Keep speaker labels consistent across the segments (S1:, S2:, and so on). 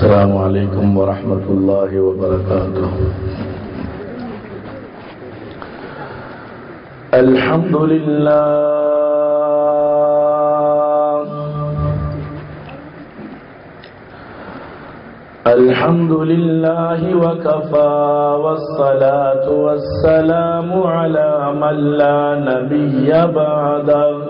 S1: السلام عليكم ورحمة الله وبركاته. الحمد لله. الحمد لله وكفى والصلاة والسلام على من لا نبي بعده.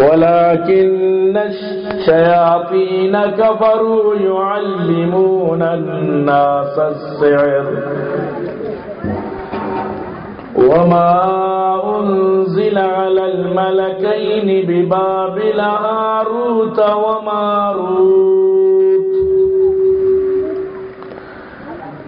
S1: ولكن الشياطين كفروا يعلمون الناس السعر وما أنزل على الملكين ببابل هاروت وماروت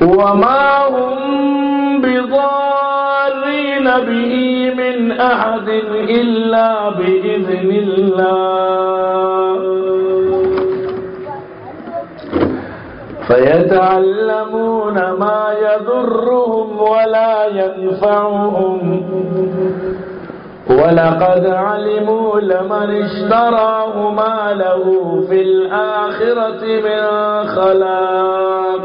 S1: وما هم بضارين به من أحد إلا بإذن الله. فيتعلمون ما يضرهم ولا ينفعهم. ولقد علموا لمن اشتراه ما له في الآخرة من خلاق.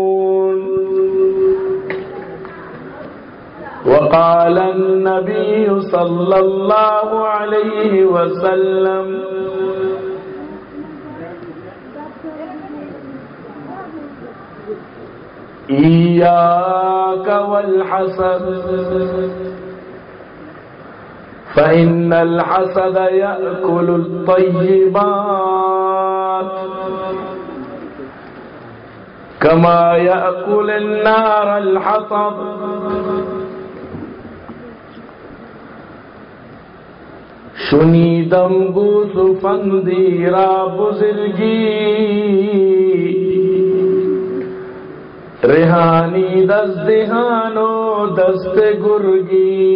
S1: وقال النبي صلى الله عليه وسلم إياك والحسد فإن الحسد يأكل الطيبات كما يأكل النار الحطب. شنیدم گوس فندیرا بزرگی ریحانی دست دہانو دست گرگی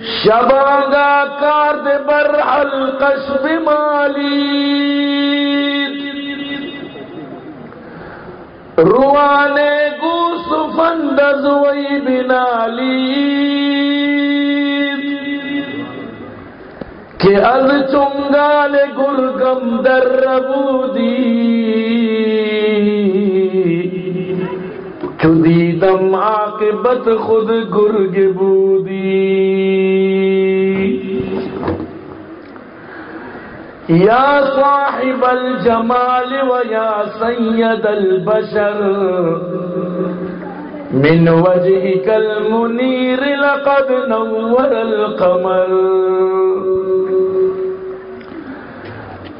S1: شبانگا کارد بر حلقش بمالی روانے گوس فندز وی بنالی کہ از چنگال گرگم در ربودی. چدیدم عاقبت خود گرگ بودی. یا صاحب الجمال و یا سید البشر. من وجهك المنير لقد نور القمر.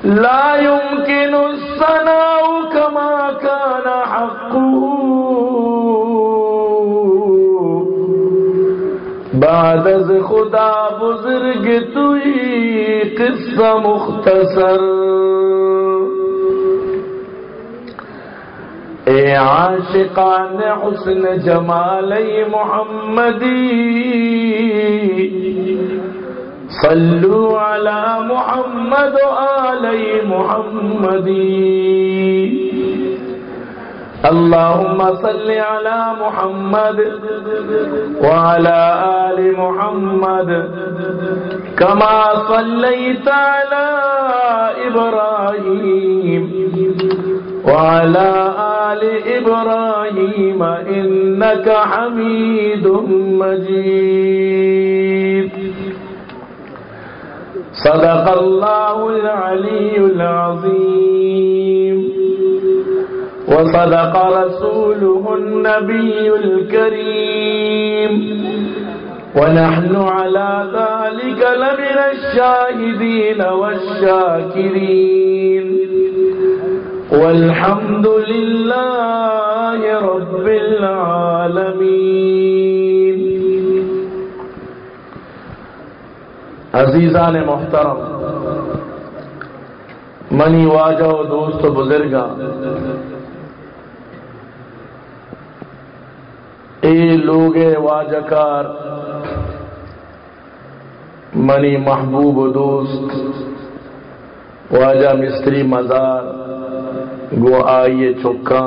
S1: لا يمكن الصناع كما كان حقه. بعد از خدا بزرگ توی قصہ مختصر۔ اے عاشقان حسن جمالی محمدی صلوا على محمد وآل محمد اللهم صل على محمد وعلى آل محمد كما صليت على إبراهيم وعلى آل إبراهيم إنك حميد مجيد. صدق الله العلي العظيم. وصدق رسوله النبي الكريم. ونحن على ذلك لمن الشاهدين والشاكرين. والحمد لله رب العالمين. عزیزان محترم، منی واجہ و دوست و بزرگا اے لوگ واجہ کار منی محبوب و دوست، واجہ مستری مزار، گو آئیے چکا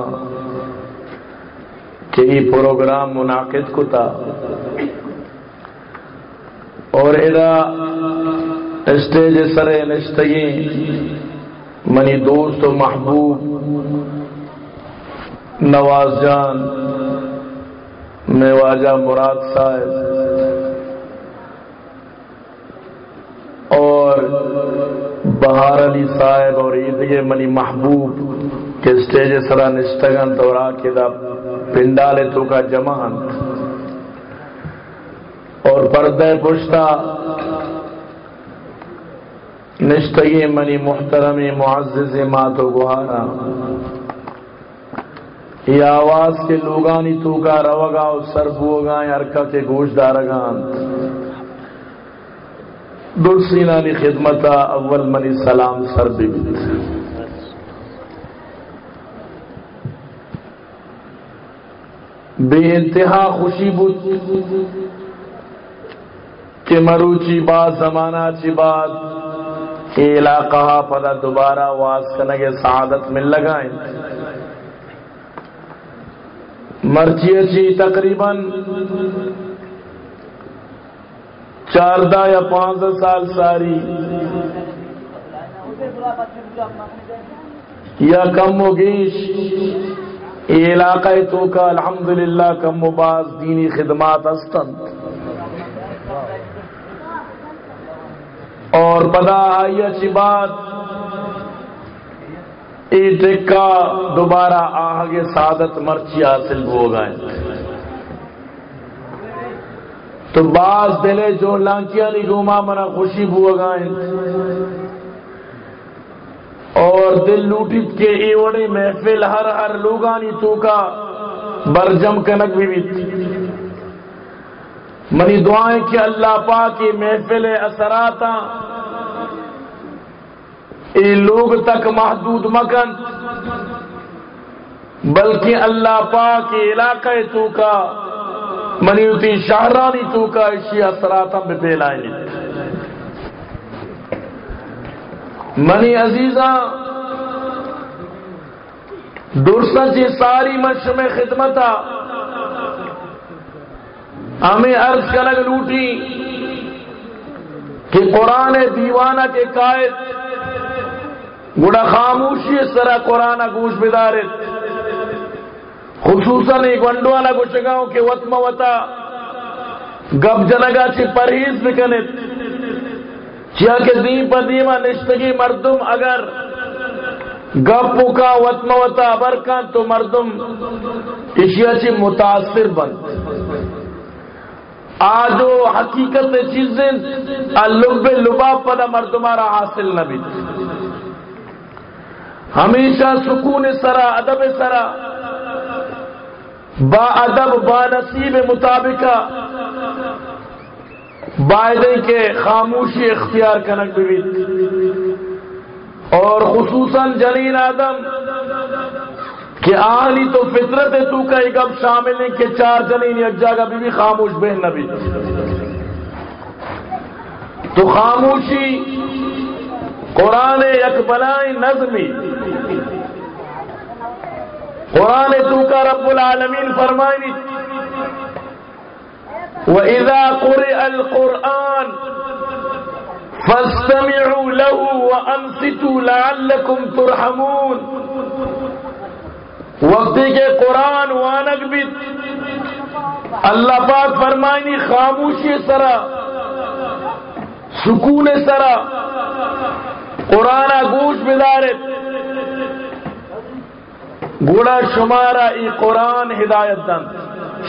S1: کہ یہ پروگرام منعقد کتا۔ اور ادا اسٹیج سرے نشتگی، منی دوست و محبوب، نواز جان میں واجہ مراد صاحب اور بہار علی صاحب اور عیدگی منی محبوب کے اسٹیج سرا نشتگن تو کے دا پنڈالے تو کا جماعت اور پردہ پشتا نشتگی منی محترم معزز مات و گہارا یہ آواز کے لوگانی تو کا روگا اور سر بوگا ارکا کے گوشت دارگان درسینانی خدمتا، اول منی سلام سر بیت بے انتہا خوشی بود کہ مروچی بات زمانہ چی بات یہ علاقہ پدا دوبارہ واس کنگے سعادت مل لگائیں۔ مرچی جی اچھی تقریباً چاردہ یا پانچ سال ساری یا کم و گیش یہ علاقہ تو کا الحمدللہ کم و باز دینی خدمات استند اور پدا آئی اچھی بات ٹکا دوبارہ آگے سعادت مرچی حاصل ہو گئے۔ تو بعض دلے جو لانکیاں نہیں گھوما منا خوشی ہو گئے۔ اور دل لوٹت کے ای وڑی محفل، ہر ہر لوگانی تو کا برجم کنک بھی بیت منی دعائیں کہ اللہ پاک کی محفل اثراتا اے لوگ تک محدود مکن، بلکہ اللہ پاک کے علاقہ تو کا منیوتی شہرانی تو کا اسی اثراتا میں پیلائیں منی عزیزہ درسن جی ساری مش میں خدمتا ہمیں عرض کلگ لوٹی کہ قرآن دیوانہ کے قائد گڑا خاموشی سرا قرآن گوش بدارت خصوصاً ایک ونڈوانا گوشگاؤں کے وطم وطا. گب جنگا چی پرہیز بکنت چیا کہ دین پر دیما نشتگی مردم اگر گپ کا وطم وطا برکان تو مردم اشیا چی متاثر بند آج وہ حقیقت چیزیں لب لباب پدا مردمارا حاصل نہ بھی ہمیشہ سکون سرا ادب سرا۔ با ادب با نصیب مطابقہ بائدے کے خاموشی اختیار کنک بھی اور خصوصاً جلیل آدم کہ آلی تو فطرت تو کا ایک اب شامل ہے کہ چار جنین یک جگہ بھی, بھی خاموش بہن نبی۔ تو خاموشی قرآن یک بنائی نظمی۔ قرآن تو کا رب العالمین فرمائی۔ وَإِذَا قُرِئَ الْقُرْآنِ فَاسْتَمِعُوا لَهُ وَأَنصِتُوا لَعَلَّكُمْ تُرْحَمُونَ۔ وقتی کے قرآن وانک بھی۔ اللہ پاک فرمائنی خاموشی سرا، سکون سرا۔ قرآن گوش بدارت گوڑا شمارا ای قرآن ہدایت دن۔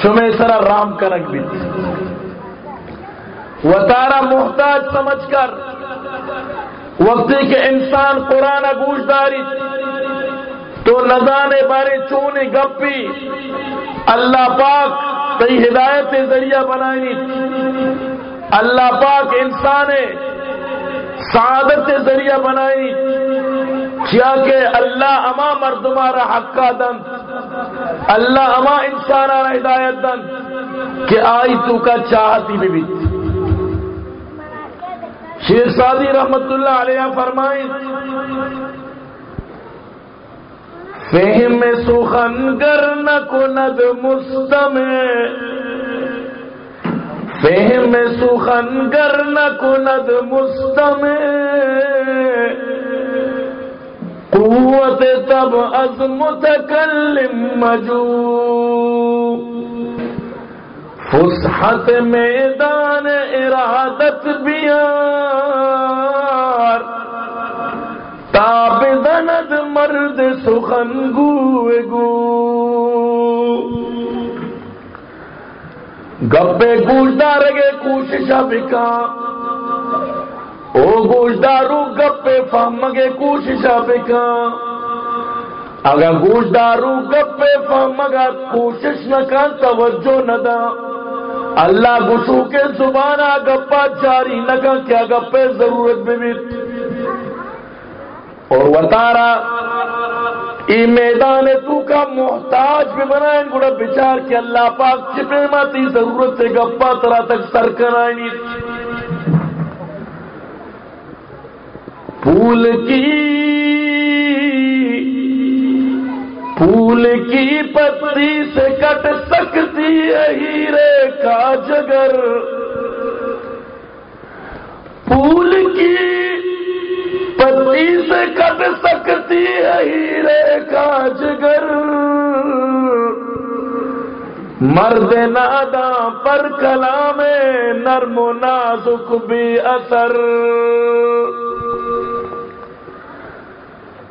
S1: شمع سرا رام کنک بھی۔ و تارا محتاج سمجھ کر۔ وقتی کے انسان قرآن گوش داری۔ تو نزانے بارے چونے گپی۔ اللہ پاک تی ہدایت ذریعہ بنائی۔ اللہ پاک انسان سعادت ذریعہ بنائی، کیا کہ اللہ اما مردمارا حقا دن اللہ اما انسان ہدایت دن، کہ آئی تو کا چاہتی بھی بھی۔ شیر سادی رحمت اللہ علیہ فرمائیں، فہم سخن گر نہ کند مستمع فہم سخن گر نہ کند مستمع قوت تب از متکلم مجو۔ فسحت میدان ارادت بیار۔ تاب دند مرد سخن گو گو۔ گپے گوشدار گے کوشش بکا۔ او گوشدارو گپے فہم گے کوشش بکا۔ اگر گوشدارو گپے فہم گا کوشش نہ کر توجہ نہ دا۔ اللہ گسو کے زبانہ گپا جاری نہ کر کیا گپے ضرورت بھی بھی اور وطارا ای میدان تو کا محتاج بھی بنائیں گوڑا بچار کہ اللہ پاک چپے ماتی ضرورت سے گپا ترا تک سر کرائنی پھول کی پھول کی پتی سے کٹ سکتی ہے ہیرے کا جگر۔ پھول کی پتی سے کٹ سکتی ہے ہیرے کا جگر۔ مرد نادا پر کلام نرم و نازک بھی اثر۔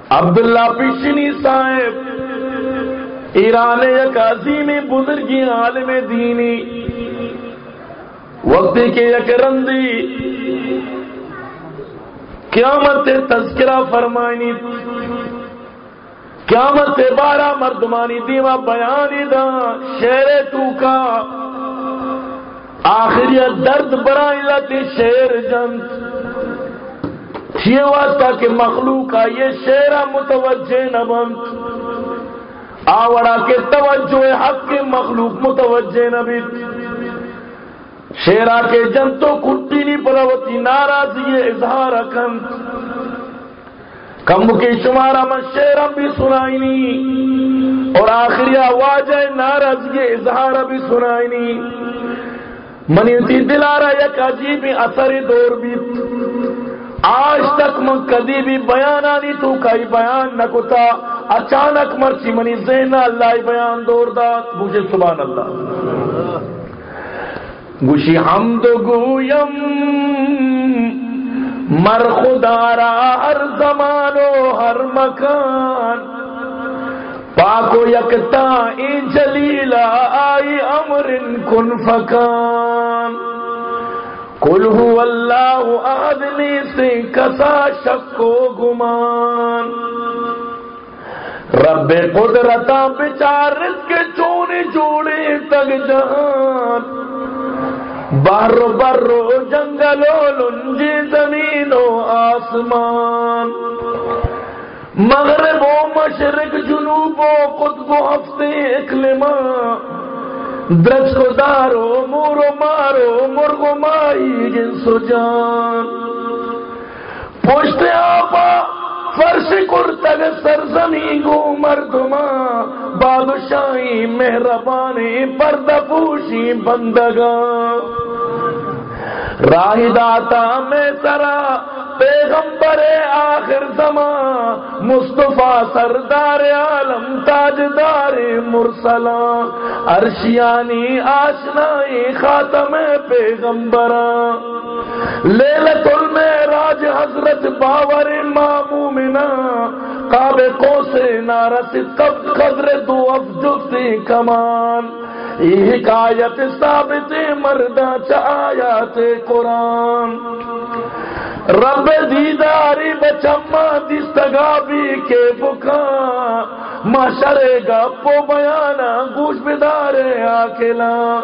S1: عبداللہ پیشنی صاحب، ایران یک عظیم بزرگی عالم دینی۔ وقتی کے یک رندی قیامت تذکرہ فرمائنی، قیامت بارہ مردمانی دیوا بیانی دا، شیر تو کا آخری درد برائی لتی شیر جنت۔ یہ واسطہ کہ مخلوق کا یہ شیرہ متوجہ نہ بنت آوڑا کے توجہ حق کے مخلوق متوجہ نہ شیرا کے جنتو کٹی نہیں پروتی ناراضی اظہار کنت کم کی شمارا من شیرم بھی سنائی اور آخری آواز ناراضی اظہار بھی سنائی نہیں۔ منی تی دلارا یک عجیب اثر دور بھی۔ آج تک من کدی بھی بیان آنی تو کئی بیان نہ کتا۔ اچانک مرچی، منی زین اللہ بیان دور دا۔ مجھے سبحان اللہ۔ گوشی ہم حمد گویم، مر خدارا ہر زمان و ہر مکان۔ پاکو یکتا ای جلیلا آئی امر کن فکان۔ کل هو اللہ آدمی سے کسا شک و گمان۔ رب قدرتا بچار کے چونے جوڑے تگ جہان۔ بر برو جنگلو لنجی زمین و آسمان۔ مغرب و مشرق، جنوب و قطب و ہفتے اکلما درج کو دارو مورو مارو مرغو مائی، جنس و جان۔ پوشت آپا فرش کرتگ سرزمی گو مردما بادشاہی مہربانی پردہ پوشی بندگا راہ داتا میں سرا، پیغمبر آخر زمان مصطفیٰ سردار عالم، تاجدار مرسلان ارشیانی آشنائی خاتم پیغمبران لیلت المعراج حضرت باور مامومنا قاب کو سے نارست قدر دو افجتی کمان حکایت ثابت مردہ چایات قرآن. رب دیداری بچما دستگا بھی کے بکا. ماشرے گا پو بیانا گوش بدارے آکلا.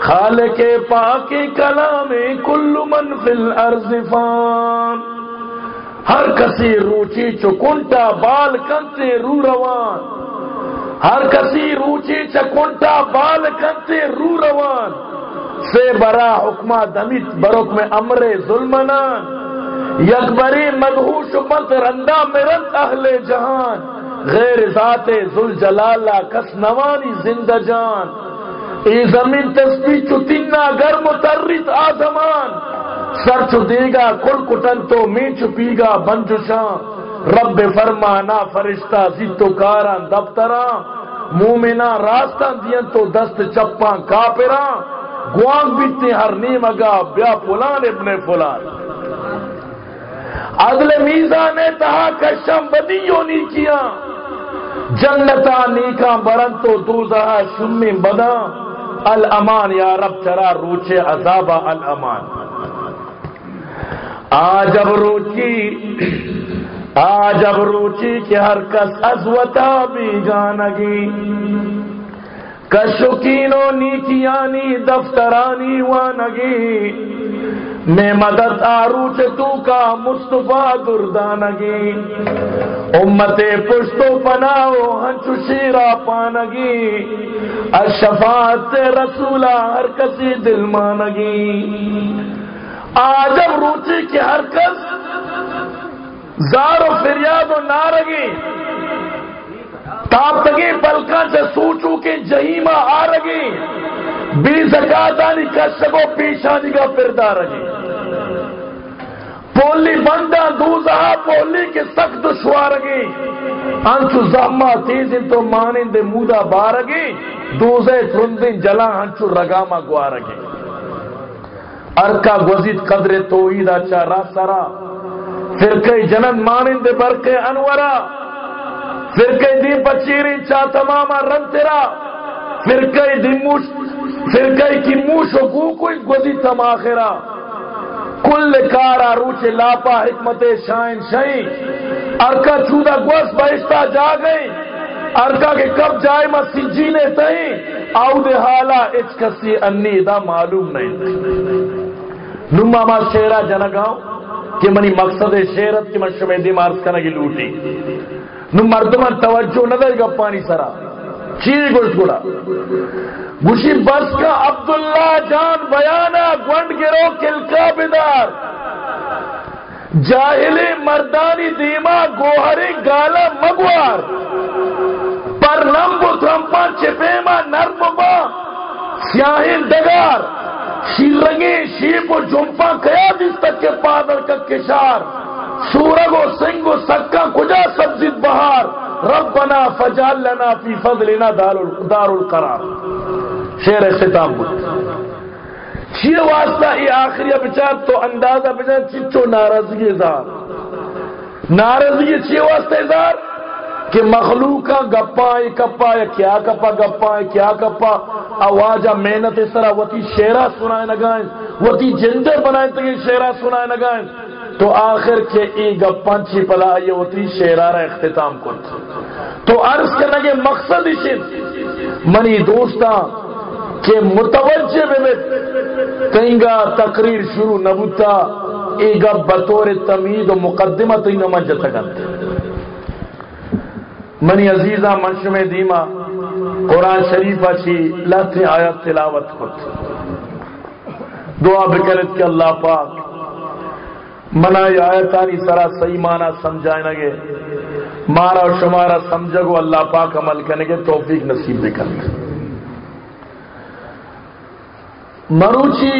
S1: خال کے پاکی کلام کل من فی الارض فان. ہر کسی روچی چکنٹا بال کنتے رو روان. ہر کسی روچی چکنٹا بال کنتے رو روان، سے برا حکمہ دمیت بروک میں امر ظلمنان یکبری مدہوش مت رندہ مرند اہل جہان، غیر ذات ذل جلالہ کس نوانی زندہ جان۔ ای زمین تسبیح چو تینا گرم ترریت آزمان، سر چو دیگا کل کٹن تو می چپی گا بنجو شان رب فرمانا، فرشتہ زیتو کاران دفتران مومنا راستان دین تو دست چپاں کاپران گوانگ بیتے ہر نیم اگا، بیا پلان ابن فلان۔ عدل میزا نے تہا کشم بدیوں نی کیا جنتا نیکا برن تو دوزہ شمی بدا الامان یا رب چرا روچے عذاب الامان۔ آج اب روچی آج اب روچی کہ ہر کس ازوتا بھی گانگی کشکینو نیکیانی دفترانی وانگی۔ میں مدد آروچ تو کا مصطفیٰ دردانگی امت پشتو پناو ہنچو شیرا پانگی۔ الشفاعت رسولہ ہر کسی دل مانگی۔ آجب روچی کی ہر کس زار و فریاد و نارگی تاب تگی پلکا سے سوچو کے جہیمہ آ رگی بی زکاتانی کشگو پیشانی کا پردہ رگی۔ پولی بندہ دوزہ پولی کے سخت دشوارگی انچو زہمہ تیزن تو مانن دے مودا بارگی، دوزے ترندن جلا انچو رگاما گوارگی۔ ارکا گوزید قدر توحید اچھا چارا سرا فرقہ جنن مانن دے برقے انورا فرقہ دی بچیری چا تماما رن تیرا فرقہ دی موش فرقہ کی موشو گو کوئی گوزی تم آخرا۔ کل کارا روچ لاپا حکمت شائن شائن۔ ارکا چودہ گوس بہشتہ جا گئی ارکا کے کب جائے ما سجینے تہیں آو دے حالا اچ کسی انی دا معلوم نہیں۔ نما ما شیرہ جنگاؤں۔ کہ منی مقصد شیرت کی من شمی دی مارس کنگی لوٹی۔ نو مردمان توجہ نہ دے گا پانی سرا۔ چیز گوشت گوڑا۔ گوشی بس کا عبداللہ جان بیانا گونڈ گرو کلکا بدار جاہلی مردانی دیما گوہری گالا مگوار۔ پر لمبو تھمپا چپیما نرم با سیاہین دگار۔ شیرنگی شیپ و جمپا کیا دس تک کے پادر کا کشار سورگ و سنگ و سکا کجا سبزی بہار، ربنا فجال لنا فی فضلنا دار القرار۔ شیر ختام بود چیئے واسطہ، یہ آخری بچار تو اندازہ بچار چچو ناراضگی ازار۔ ناراضگی چیئے واسطہ ازار؟ کہ مخلوقہ گپا کپا یا کیا کپا گپا کیا کپا؟ آوازہ محنت اس طرح، وتی شیرہ سنائے نگائیں، وتی جندے بنائیں تک شیرہ سنائے نگائیں۔ تو آخر کے ای گپنچی پلا، یہ ہوتی شیرارہ اختتام کت تو عرض کرنے کے مقصد اشن منی دوستاں کہ متوجہ میں کہیں گا تقریر شروع نبوتا ای گپ بطور تمید و مقدمہ تو انہوں منجا تکتے منی عزیزہ منشم دیما، قرآن شریف اچھی لہتے آیت تلاوت کت دعا بکرت کہ اللہ پاک منا آیتانی سرا صحیح مانا سمجھائیں گے۔ مارا اور شمارا سمجھو اللہ پاک عمل کرنے کے توفیق نصیب بھی کر مروچی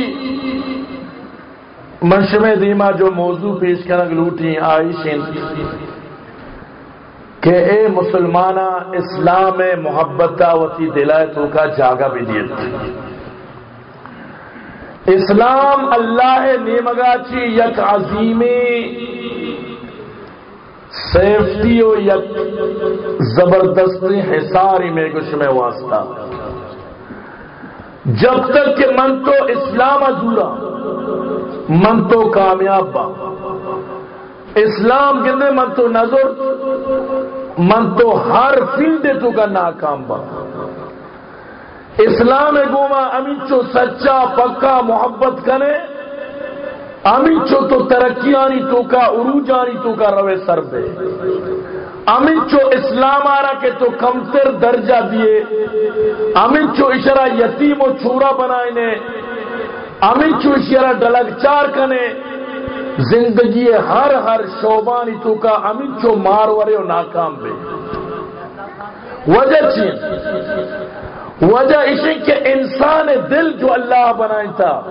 S1: منشم دیما جو موضوع پیش کرنگ لوٹی آئیشن کہ اے مسلمانہ، اسلام محبت وتی دلائتوں کا جاگا بھی دیت اسلام اللہ نیمگا چی یک عظیمی سیفٹی و یک زبردستی حساری میں کچھ میں واسطہ۔ جب تک کہ من تو اسلام ادھورا، من تو کامیاب با۔ اسلام کے من تو نظر، من تو ہر فیلڈ تو کا ناکام با۔ اسلام گوما امین چو سچا، پکا محبت کنے امین چو تو ترقی آنی تو کا، عروج آنی تو کا روے سر دے۔ امین چو اسلام آ رہا کہ تو کمتر درجہ دیے امین چو اشارہ یتیم و چھورا بنائے امین چو اشارہ ڈلگ چار کنے۔ زندگی ہر ہر شوبانی تو کا امین چو مار ورے و ناکام بے۔ وجہ چین وجہ اسی کہ انسان دل جو اللہ بنائے تھا،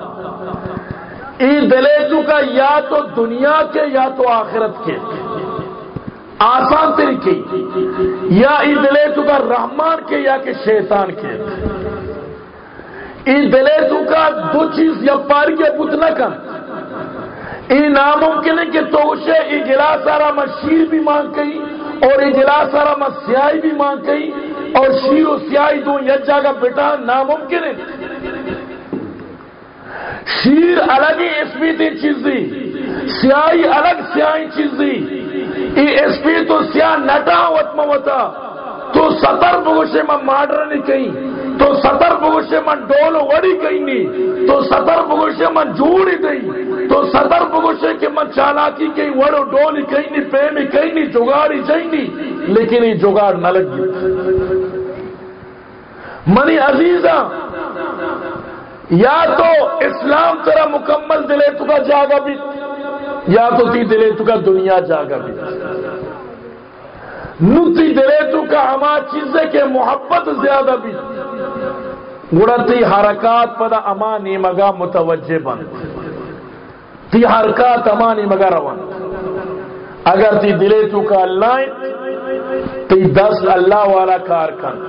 S1: ای دلیتو کا یا تو دنیا کے یا تو آخرت کے۔ آسان طریقے۔ یا ای دلیتو کا رحمان کے یا کہ شیطان کے۔ ای دلیتو کا دو چیز یا پاری کے بتنا کن ای ناممکن ہے کہ تو اسے ای گلاس سارا مشیر بھی مانگ گئی اور ای گلاس سارا مسیائی بھی مانگ گئی اور شیر و سیاہی دو یجا کا بیٹا ناممکن ہے شیر الگ ہی اسپیتی چیز دی، سیاہی الگ سیاہی چیز دی۔ ای اسپی تو سیاہ نٹا وطم تو ستر بگوشے میں ماڈر نہیں کہیں تو ستر بگوشے میں ڈول وڑی کہیں نہیں تو ستر بگوشے میں جوڑی دئی تو ستر بگوشے کے من چالاکی کہیں وڑو ڈولی کہیں نہیں پیمی کہیں نہیں جگاڑی چاہیے نہیں لیکن یہ جگاڑ نہ لگی۔ منی عزیزہ، یا تو اسلام ترا مکمل دلے تو کا جاگا بھی، یا تو تی دلے تو کا دنیا جاگا بھی۔ نتی دلے تو کا اما چیزیں کہ محبت زیادہ بھی۔ گڑتی حرکات پدا امانی مگا متوجہ بن تی حرکات امانی مگا روان. اگر تی دلے تو کا اللہ تی دس اللہ والا کار کن.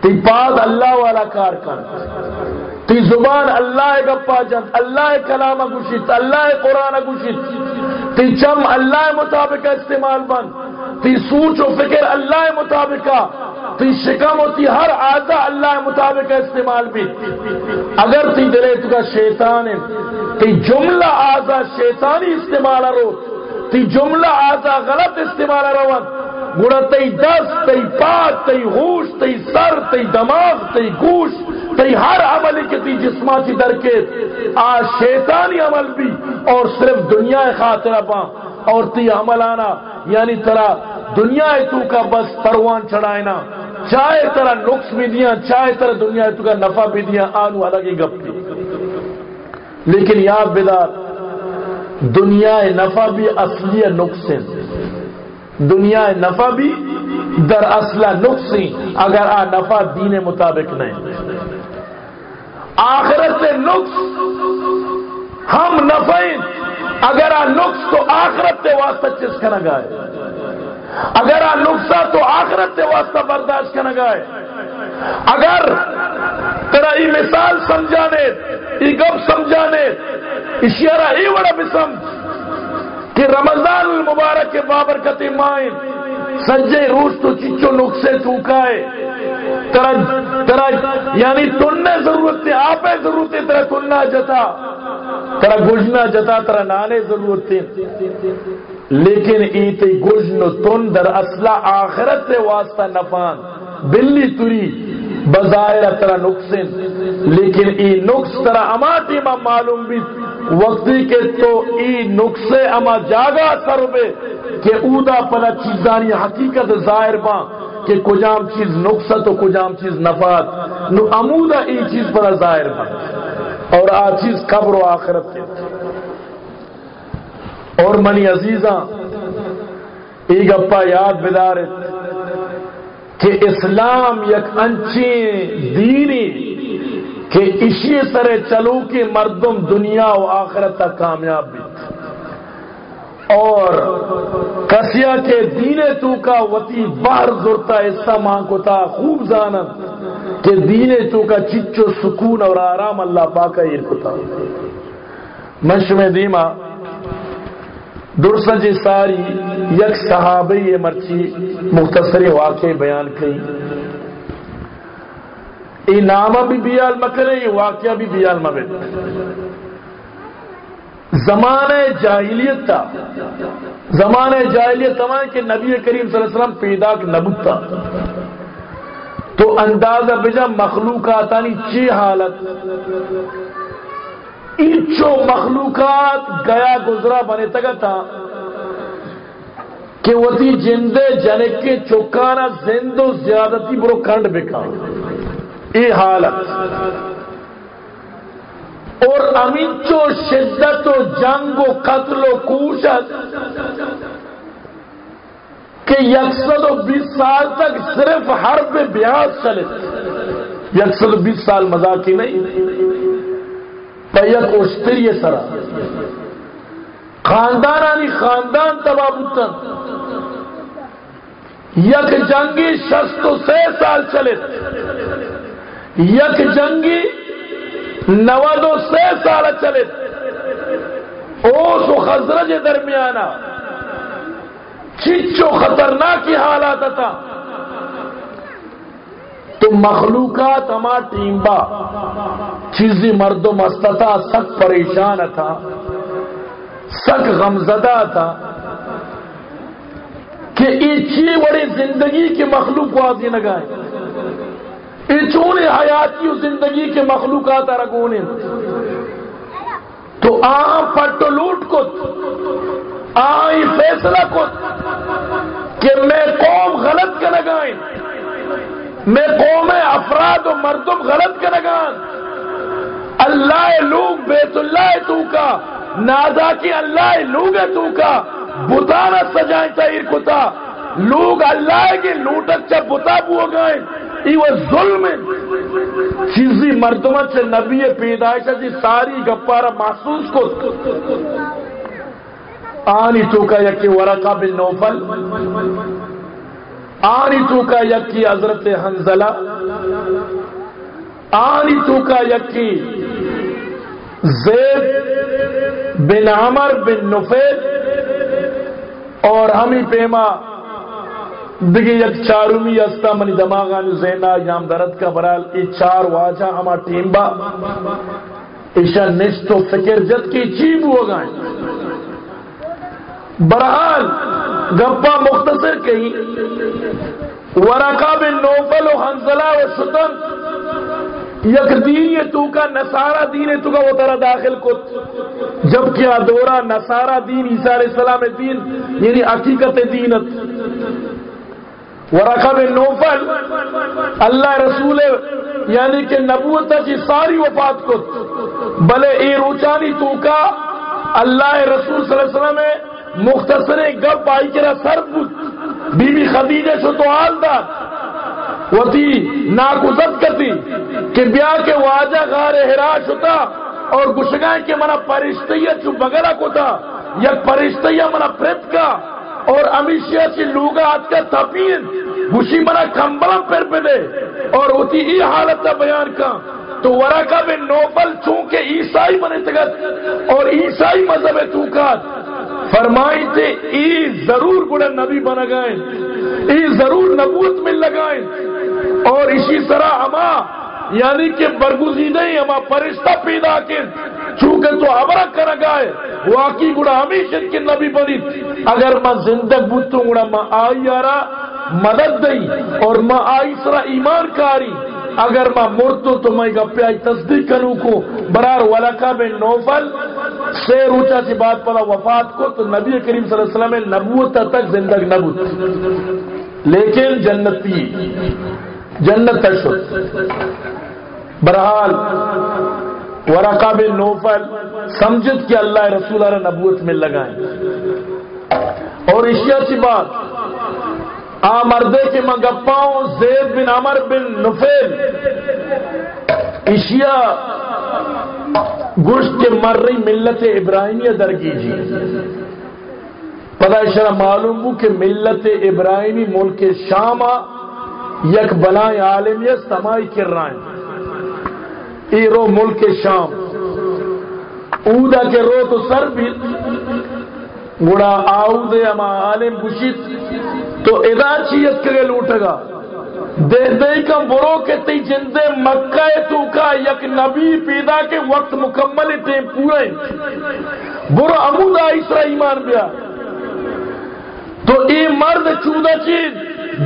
S1: تی پاد اللہ والا کار کن. تی زبان اللہ گپا جن اللہ کلام گشت اللہ قرآن گشت تی چم اللہ مطابق استعمال بن تی سوچ و فکر اللہ مطابق تی شکم و تی ہر آزا اللہ مطابق استعمال بھی۔ اگر تی دلے تو کا شیطان ہے تی جملہ آزا شیطانی استعمال رو تی جملہ آزا غلط استعمال روان گڑا تی دس تی پاک تی ہوش تی سر تی دماغ تی گوش تی ہر عمل کی تی جسماتی درکیت۔ آ شیطانی عمل بھی، اور صرف دنیا خاطرہ پا اور تی عمل آنا یعنی ترا دنیا تو کا بس پروان چڑھائنا۔ چاہے ترا نقص بھی دیا، چاہے ترا دنیا تو کا نفع بھی دیا، آنو الگ ہی گپ دی لیکن یاد بیدار، دنیا نفع بھی اصلی نقص ہے۔ دنیا نفع بھی، در اصلہ نقصی اگر آ نفع دین مطابق نہیں۔ آخرت سے نقص، ہم نفعین اگر آ نقص تو آخرت سے واسطہ چس کا گائے۔ اگر آ نقصہ تو آخرت سے واسطہ برداشت کا گائے۔ اگر ترا ای مثال سمجھانے، ای گپ سمجھانے اشیارہ ای بڑا بھی سمجھ کہ رمضان المبارک کے بابرکت مائن سجے روش تو چچو نقصے تھوکائے ترا ترا یعنی تننے ضرورت تھے آپ ضرورت ہے ترا تننا جتا۔ ترا گجنا جتا، ترا نانے ضرورت تھی لیکن ایتی گجن تن در اصلہ آخرت سے واسطہ نفان۔ بلی تری بظاہر ترا نقصن لیکن ای نقص ترا اما ٹیما معلوم بھی۔ وقتی کے تو ای نقصے اما جاگا سر بے کہ اودا پنا چیزانی حقیقت ظاہر با کہ کجام چیز نقصت و کجام چیز نفات نو امودا ای چیز پر ظاہر با۔ اور آ چیز قبر و آخرت کے۔ اور منی عزیزاں، ای گپا یاد بدارت۔ کہ اسلام یک انچی دینی کہ اسی سرے چلو کہ مردم دنیا و آخرت تک کامیاب بھی اور کسیا کے دین تو کا وتی باہر زورتا ایسا ماں کو تھا خوب زانت کہ دین تو کا چچو سکون اور آرام اللہ پاکا کو تھا منش میں دیما درسنجی ساری یک صحابی یہ مرچی مختصری واقع بیان کئی۔ ای نامہ بھی بیال مکرے یہ واقعہ بھی بیال مبت زمانہ جاہلیت تھا زمانہ جاہلیت تمام کہ نبی کریم صلی اللہ علیہ وسلم پیدا نبوت تھا تو اندازہ بجا مخلوقاتانی چی حالت؟ انچو مخلوقات گیا گزرا بنے تگا تھا کہ وہ تھی جندے جنے کے چوکانا زندو زیادتی برو کنڈ بکا۔ ای حالت۔ اور امینچو شدت و جنگ و قتل و کوشت کہ یکسد و بیس سال تک صرف حرب بیاس چلے۔ یکسد و بیس سال مزاقی نہیں۔ پیک اشتری سرا۔ خاندان آنی خاندان تبابتن یک جنگی شست و سی سال چلے۔ یک جنگی نود و سی سال چلے۔ اوس و خزرج درمیانہ۔ چچو خطرناکی حالات تھا۔ تو مخلوقات ہما ٹیمبا چیزی مرد و مستتا سک پریشان تھا سک غمزدہ تھا کہ چی بڑی زندگی کی مخلوق واضح نگائیں چونے حیاتی زندگی کے مخلوقات رگونے تو آم پٹ لوٹ کت آئی فیصلہ کت کہ میں قوم غلط کے لگائیں میں قوم افراد و مردم غلط کے لگان اللہ لوگ بیت اللہ تو کا نادا کی اللہ لوگ تو کا بتانا سجائیں چاہیے کتا لوگ اللہ کی لوٹک چا بتا بو گئے ای وہ ظلم چیزی مردمت سے نبی پیدائش جی ساری گپارا محسوس کو۔ آنی تو کا یکی ورقہ بن نوفل۔ آنی تو کا یکی حضرت حنزلہ، آنی تو کا یکی زید بن عمر بن نفید اور ہمیں پیما دیکھیں یک چارومی استا منی دماغان زینا یام درد کا برال، ای چار واجہ ہما ٹیم با، ایشا نشت و فکر جد کی چیب ہو گئے برحال گپا مختصر کہیں، ورقا بن نوفل و حنزلہ و شتن یک دین یہ تو کا نصارہ دین تو کا وہ طرح داخل کو جب کیا دورہ نصارہ دین عیسیٰ علیہ السلام دین یعنی حقیقت دینت۔ ورقا بن نوفل اللہ رسول یعنی کہ نبوت کی ساری وفات کو بلے ای روچانی تو کا اللہ رسول صلی اللہ علیہ وسلم مختصر گپ آئی کرا سر بی بی خدیجہ سے تو آل دا وہ ناگزت کرتی کہ بیا کے واجہ غار حراش ہوتا اور گشگائیں کے منا پرشتیہ چو بگرہ کو تھا یک پرشتیہ منا پرت کا اور امیشیا سے لوگا آت کا تپین گشی منا کمبلم پر پہ دے اور ہوتی ای حالت کا بیان کا۔ تو ورقہ بن نوبل چونکہ عیسائی بنے تگت اور عیسائی مذہب توکات فرمائی تھے، ای ضرور گڑا نبی بنا گئے، ای ضرور نبوت میں لگائیں اور اسی طرح ہما یعنی کہ برگزیدہ ہی ہما فرشتہ پیدا کر چونکہ تو ابرا کر گائے واقعی گڑا ہمیشہ کی نبی بنی۔ اگر میں زندگ بوتوں گڑا میں آئی آرا مدد دئی، اور میں آئی سرا ایمان کاری۔ اگر میں مرتو تو میں گپے آئی تصدیق کروں کو، برار ولکا بن نوفل سے روچا سی بات پلا وفات کو تو نبی کریم صلی اللہ علیہ وسلم نبوت تک زندگ نبوت لیکن جنتی جنت تشد برحال ورقا بن نوفل سمجھت کہ اللہ رسول اللہ نبوت میں لگائیں۔ اور اشیاء سی بات آ مردے کے مگپاؤں زید بن عمر بن نفیل۔ اشیا گشت کے مر رہی ملت ابراہیمیہ در کیجیے پتا اشارہ معلوم ہو کہ ملت ابراہیمی ملک شام یک بلائیں عالمیہ سمائی کر رہا ہے۔ ای رو ملک شام۔ اودا کے رو تو سر بھی۔ گڑا آؤ دے اما عالم گشت تو ادا چیت کرے لوٹے گا۔ دے دے کا برو کے تی جندے مکہ تو کا یک نبی پیدا کے وقت مکمل تے پورے۔ برو امودا اسرا ایمان بیا تو ای مرد چودہ چیز۔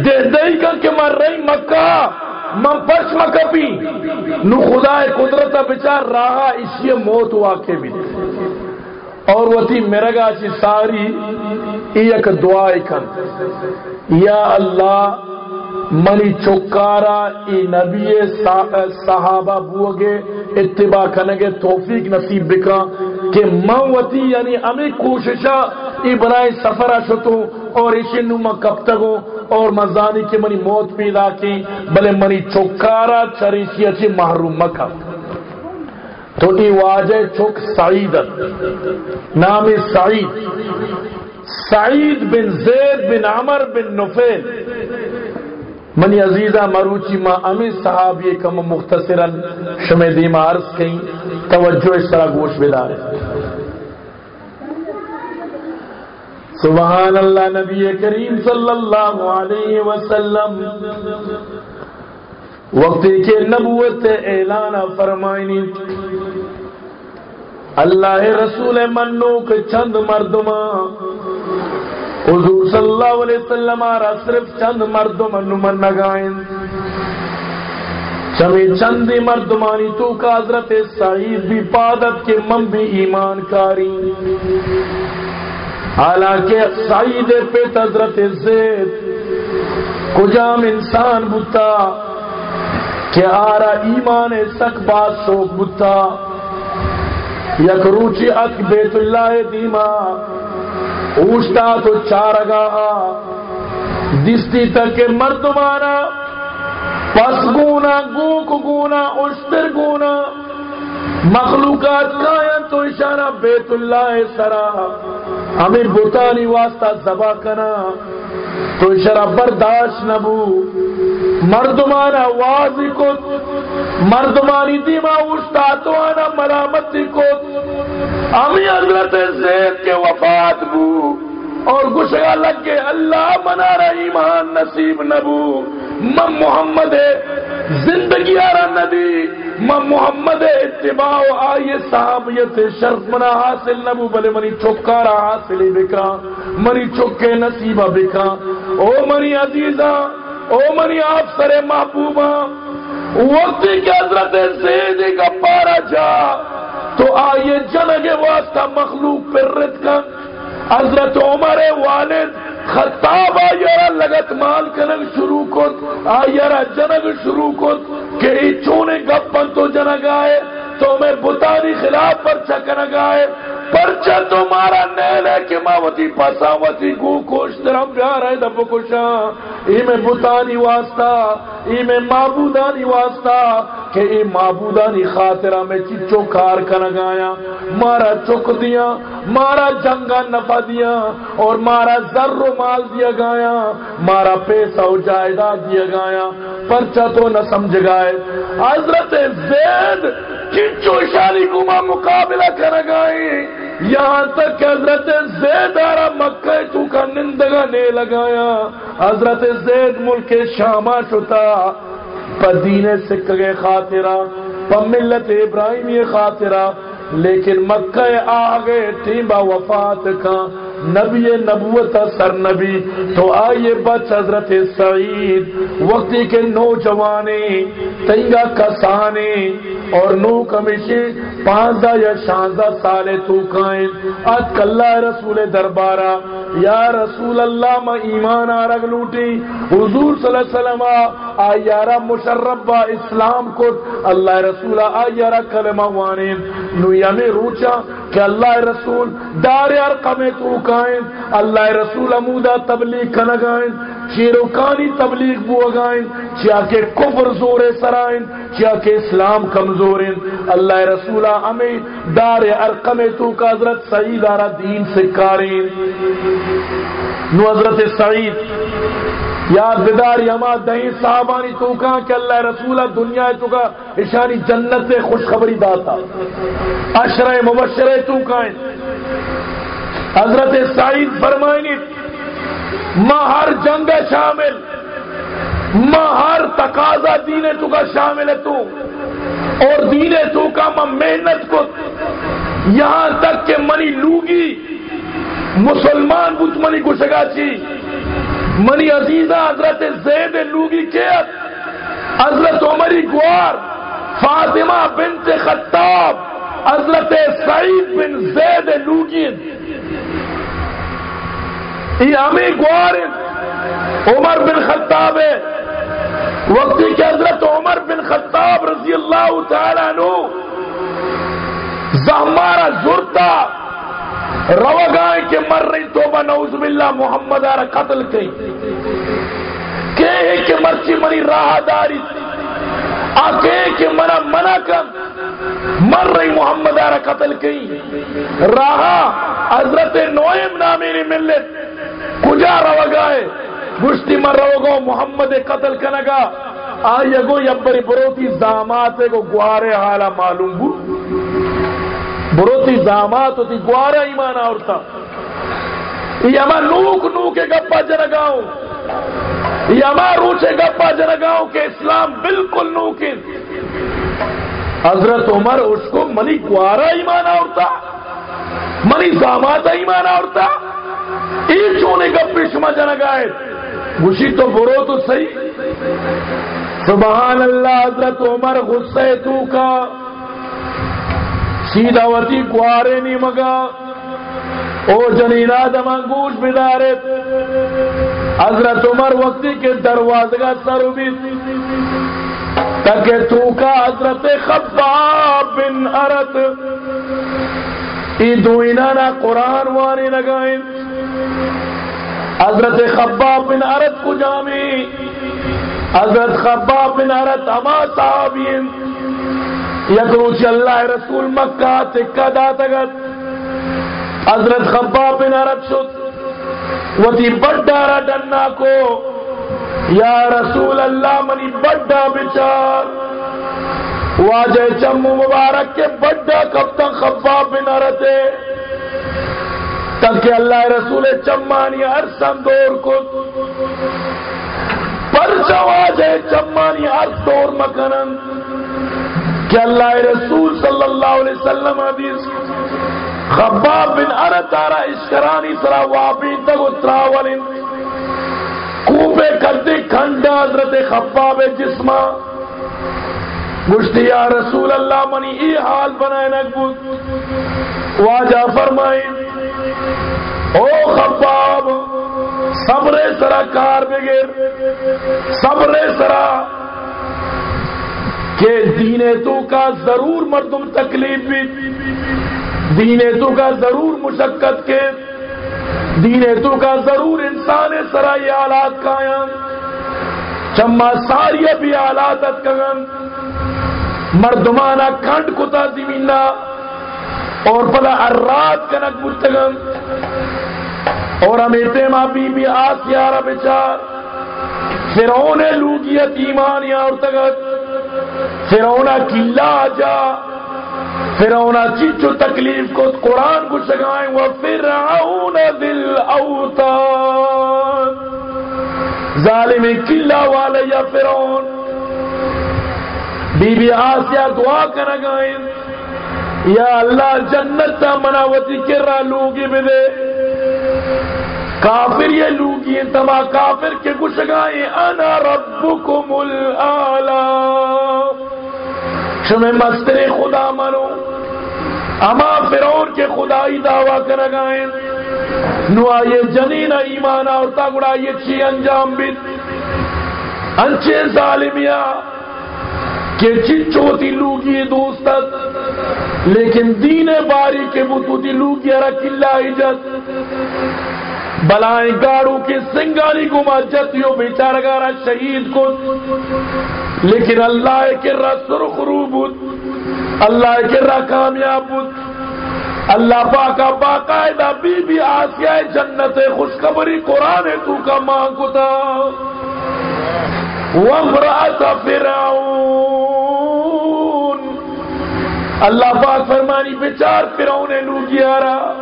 S1: دے دے کا کہ مر رہی مکہ۔ من پرش مکہ پی۔ نو خدا قدرت بچار راہا اسی موت واقع بھی۔ اور وہ تھی میرا گا چی ساری ایک دعا کن۔ یا اللہ، منی چکارا ای نبی صحابہ بوگے، اتباع کنگے، توفیق نصیب بکا کہ موتی یعنی امی کوششا ای بنائے سفرہ شتو اور اسی نوما کب تگو اور مزانی کے منی موت پیدا کی، بلے منی چکارا چریسی اچھی محروم مکہ۔ تو ای واجہ چک سعیدت نام سعید۔ سعید بن زید بن عمر بن نفیل۔ منی عزیزہ مروچی ما امی صحابی کم مختصرا شمی دیما عرض کہیں۔ توجہ اس طرح گوش بیدار سبحان اللہ نبی کریم صلی اللہ علیہ وسلم۔ وقت کے نبوت اعلان فرمائنی۔ اللہ رسول منو کے چند مردما حضور صلی اللہ علیہ وسلم آرہ صرف چند مردم من نگائیں چمی چندی مردمانی تو کا حضرت سعید بھی پادت کے من بھی ایمان کاری۔ حالانکہ سعید پہ حضرت زید کجام انسان بتا کہ آرہ ایمان سک بات شوک بتا۔ یک روچی اک بیت اللہ دیما۔ اوشتا تو چارگا دستی تک مردمانا پس گونا، گوک گونا اشتر گونا۔ مخلوقات کائن تو اشارہ بیت اللہ سرا۔ ہمیں بوتانی واسطہ زبا کنا۔ تو اشارہ برداشت نبو مردمانا واضح کو مردمانی دیما استاد آنا ملامتی کو امی حضرت زید کے وفات بو اور گشگا لگ کے اللہ منا رہا ایمان نصیب نبو۔ من محمد زندگی آرہ نبی، من محمد اتباع آئیے صحابیت شرف منا حاصل نبو، بلے منی چکارا حاصلی بکا منی چکے نصیبہ بکا او منی عزیزہ او منی آپ سرے محبوبہ، وقتی کے حضرت سیدی کا پارا جا، تو آئیے جنگ واسطہ مخلوق پر رد کا حضرت عمر والد خطاب آئیارا لگت مال کنگ شروع کت آئیارا جنگ شروع کت کہ ای چونے گپن تو جنگ آئے، تو میں بتانی خلاف پر چکنگ آئے۔ پرچہ تمہارا نیل ہے کہ ماوتی پاساوتی گو کوش درم پیار ہے دب کشا ای میں بتانی واسطہ، ای میں معبودانی واسطہ کہ ای معبودانی خاطرہ میں چچو کار کنگایا مارا چک دیا مارا جنگا نفع دیا اور مارا ذر و مال دیا گایا، مارا پیسہ و جائیداد دیا گایا، پرچہ تو نہ سمجھ گائے۔ حضرت زید چچو شالی گما مقابلہ کر کنگائی یہاں تک کہ حضرت زید آرہ مکہ تو کا نندگا نے لگایا۔ حضرت زید ملک شامہ چھتا پا دین سکھ گئے خاطرہ پا ملت ابراہیمی خاطرہ۔ لیکن مکہ آگے ٹیمبا وفات کا نبی نبوت سر نبی تو آئیے بچ حضرت سعید وقتی کے نوجوانے تنگا کسانے اور نو کمیشی پانزہ یا شانزہ سالے تو کائیں آج کلہ رسول دربارہ۔ یا رسول اللہ ما ایمان آرگ لوٹی۔ حضور صلی اللہ علیہ وسلم آیارہ مشرب با اسلام کو اللہ رسول آیارہ کلمہ وانے۔ نو یمی روچا کہ اللہ رسول، دار ارقم تو کائیں اللہ رسول، امودہ تبلیغ کنگائیں چیروکانی تبلیغ بوگائیں چیا کہ کفر زور سرائیں چیا کہ اسلام کمزوریں اللہ رسول ہمیں دار ارقم تو کا حضرت سعید آرہ دین سکاریں نو حضرت سعید، یاد بدار یما دہی صحابانی تو کہا کہ اللہ رسولہ دنیا تو کا اشانی جنت سے خوشخبری داتا۔ اشرہ مبشرہ تو کہیں حضرت سعید فرمائنی ماں ہر جنگ شامل ماں ہر تقاضا دینے تو کا شامل ہے تو۔ اور دینے تو کا ماں محنت کو یہاں تک کہ منی لوگی، مسلمان بچ منی گشگا چی منی عزیزہ حضرت زید لوگی کیت حضرت عمری گوار، فاطمہ بنت خطاب، حضرت سعید بن زید لوگی۔ یہ ہمیں گوار عمر بن خطاب ہے وقتی کے حضرت عمر بن خطاب رضی اللہ تعالیٰ نو زہمارا زرتا روگائیں کہ مر رہی توبہ نعوذ باللہ محمد آرہ قتل کئی کہ کہ مرچی منی راہ داری۔ آکے کہ منا منا کم مر رہی محمد آرہ قتل کئی راہ حضرت نویم نامی نے ملت کجا روگائے گشتی مر روگو محمد قتل کنگا۔ آئی گو یبری بروتی زامات کو گوارے حالا معلوم بو۔ بروتی زامات ہوتی گوارا ایمان آورتا۔ یہ اما نوک نوک گپا جنگاؤں۔ یہ اما روچے گپا جنگاؤں کہ اسلام بالکل نوکن حضرت عمر اس کو منی گوارا ایمان آورتا، منی زامات ایمان آورتا۔ ایک چونے گپی شما جنگائے گوشی تو برو تو صحیح۔ سبحان اللہ، حضرت عمر غصے تو کا۔ سیدھا وتی گوارے نہیں مگا۔ او جنینا دمانگوش بدارت حضرت عمر وقتی کے دروازے کا سر بھی۔ تاکہ تو کا حضرت خباب بن ارت ای دوئنانا قرآن وانی لگائیں۔ حضرت خباب بن ارت کو جامی، حضرت خباب بن ارت اما صحابین یکروچ اللہ رسول مکہ تکہ داتگت حضرت خباب بن عرب شد، وتی بڑا ڈنا کو، یا رسول اللہ منی بڑا بچار، واجہ چمو مبارک کے بڑا کب تک خباب بن عرب ہے تاکہ اللہ رسول چمانی ارسم دور کو پرچہ واجہ چمانی ارس دور مکنن کہ اللہ رسول صلی اللہ علیہ وسلم حدیث خباب بن ارتارا اشکرانی سرا واپی تک اتراولن کوپے کرتے کھنڈا حضرت خباب جسمہ گشتی یا رسول اللہ منی ای حال بنائے نکبوت واجہ فرمائیں او خباب صبر سرا کار بگیر صبر سرا کہ دینے تو کا ضرور مردم تکلیف بھی دینے تو کا ضرور مشقت کے دینے تو کا ضرور انسان سرائی آلات قائم چما ساری بھی آلات کگن مردمانہ کھنڈ کتا زمینہ اور پلا ارات کنک مستگم اور ہمیں ماں بی بی آسیارہ بچار۔ فرعون لوگیت ایمانیاں اور تگت فرعون کلا جا فرعون چیچو تکلیف کو قرآن کو سگائیں وہ فرعون دل اوتان ظالم کلا والے یا فرعون۔ بی بی آسیا دعا کرنا گائیں۔ یا اللہ جنت تا مناوتی کرا لوگی بدے۔ کافر یہ لوگی تما کافر کے کچھ گائیں انا ربکم العالا شمیں مستر خدا منو۔ اما فرعون کے خدائی دعویٰ کر گائیں نو آئیے جنین ایمان آورتا گڑا یہ چی انجام بیت انچے ظالمیاں، کہ چچوتی لوگی دوستت۔ لیکن دین باری کے بتوتی لوگی رکھ اللہ عجت۔ بلائیں گاڑو کے سنگاری گما جتیو بیچار گارا شہید کو۔ لیکن اللہ کے را سرخ رو اللہ کے را کامیاب بود۔ اللہ پاکا باقاعدہ بی بی آسیہ جنت خوشخبری قرآن تو کا مانگو تھا وامرأت فرعون۔ اللہ پاک فرمانی بچار فرعون لو گیا رہا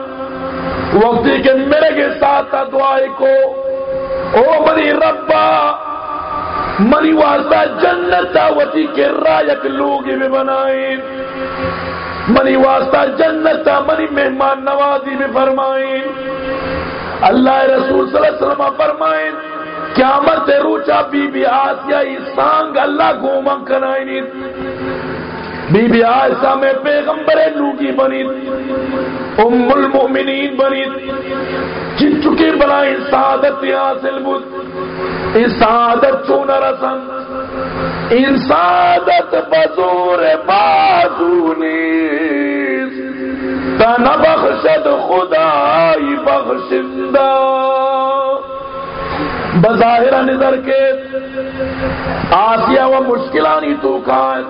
S1: وقتی کے میرے کے ساتھ دعائے کو او منی ربا منی واسطہ جنت دعوتی کے رایت لوگی میں بنائیں۔ منی واسطہ جنت منی مہمان نوازی میں فرمائیں۔ اللہ رسول صلی اللہ علیہ وسلم فرمائیں، قیامت روچا بی بی آسیا سانگ اللہ گومن کنائنی بی بی آسیا میں پیغمبر لوگی بنی، ام المؤمنین بنی۔ جن چکے بلائیں سعادت حاصل بود اس سعادت چون رسن۔ ان سعادت بزور بازونی تا نبخشد خدای بخشندہ۔ بظاہر نظر کے آسیا و مشکلانی تو کھان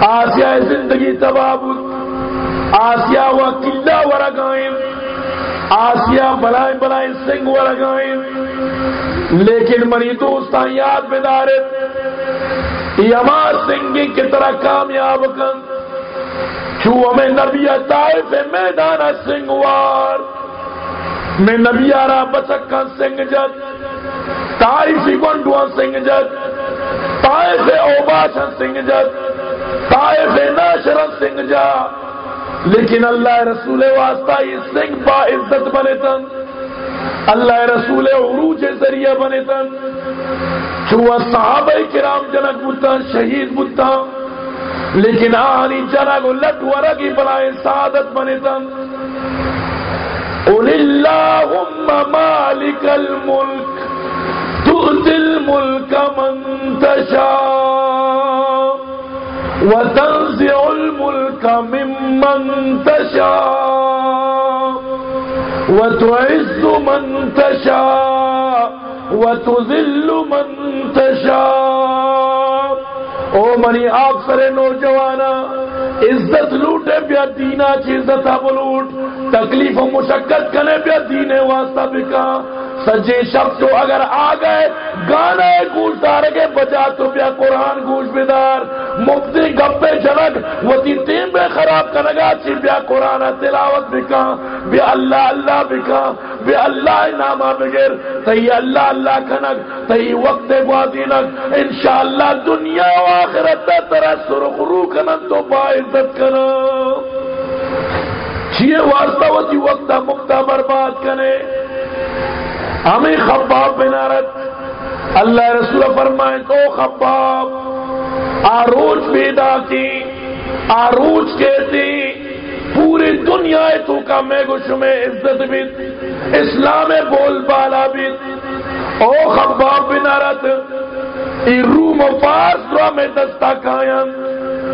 S1: آسیا زندگی تباب آسیا و قلعہ و رگائیں آسیا بلائیں بلائیں سنگ و رگائیں لیکن منی دوستا یاد بدارت یما سنگی کی طرح کامیاب کن۔ چھو ہمیں نبی طائف میدان سنگوار، میں نبی آرا بچکا سنگ جت تائفی گنڈوا سنگ جت تائف اوباشا سنگ جت۔ تائف ناشرا سنگ جا۔ لیکن اللہ رسول واسطہ یہ سنگ با عزت بنے تن۔ اللہ رسول عروج ذریعہ بنے تن۔ چھوا صحابہ کرام جنک بتا شہید بتا لیکن آنی جنک لٹ ورگی بلائیں سعادت بنے تن۔ قل اللهم مالك الملك تؤتي الملك من تشاء۔ وتنزع الملك ممن تشاء، وتعز من تشاء، وتذل من تشاء. او منی، آپ سرے نوجوانا عزت لوٹے پیا دینا چی عزت بلوٹ، تکلیف و مشقت کنے پیا دینے واسطہ بکا سجے شب تو اگر آ گئے گانا گوش دار کے بجا تو پیا قرآن گوش بیدار، مفتی گپے جنک وہ تی تیم بے خراب کنگا چی پیا قرآن تلاوت بکا بے اللہ اللہ بکا بے اللہ نامہ بغیر تی اللہ اللہ کنک تی وقت گوادینک انشاءاللہ دنیا و آخرت ترہ سرخ رو کنن تو با عزت کنن۔ چیئے واسطہ وہ تی وقتہ مقتہ برباد کنے۔ ہمیں خباب بنارت اللہ رسول فرمائے تو خباب۔ آروج پیدا کی، آروج کہتی، پوری دنیا تو کا میں گوش میں عزت بیت اسلام بول بالا بیت او خباب بنارت ای روم و فارس رو میں دستا کائن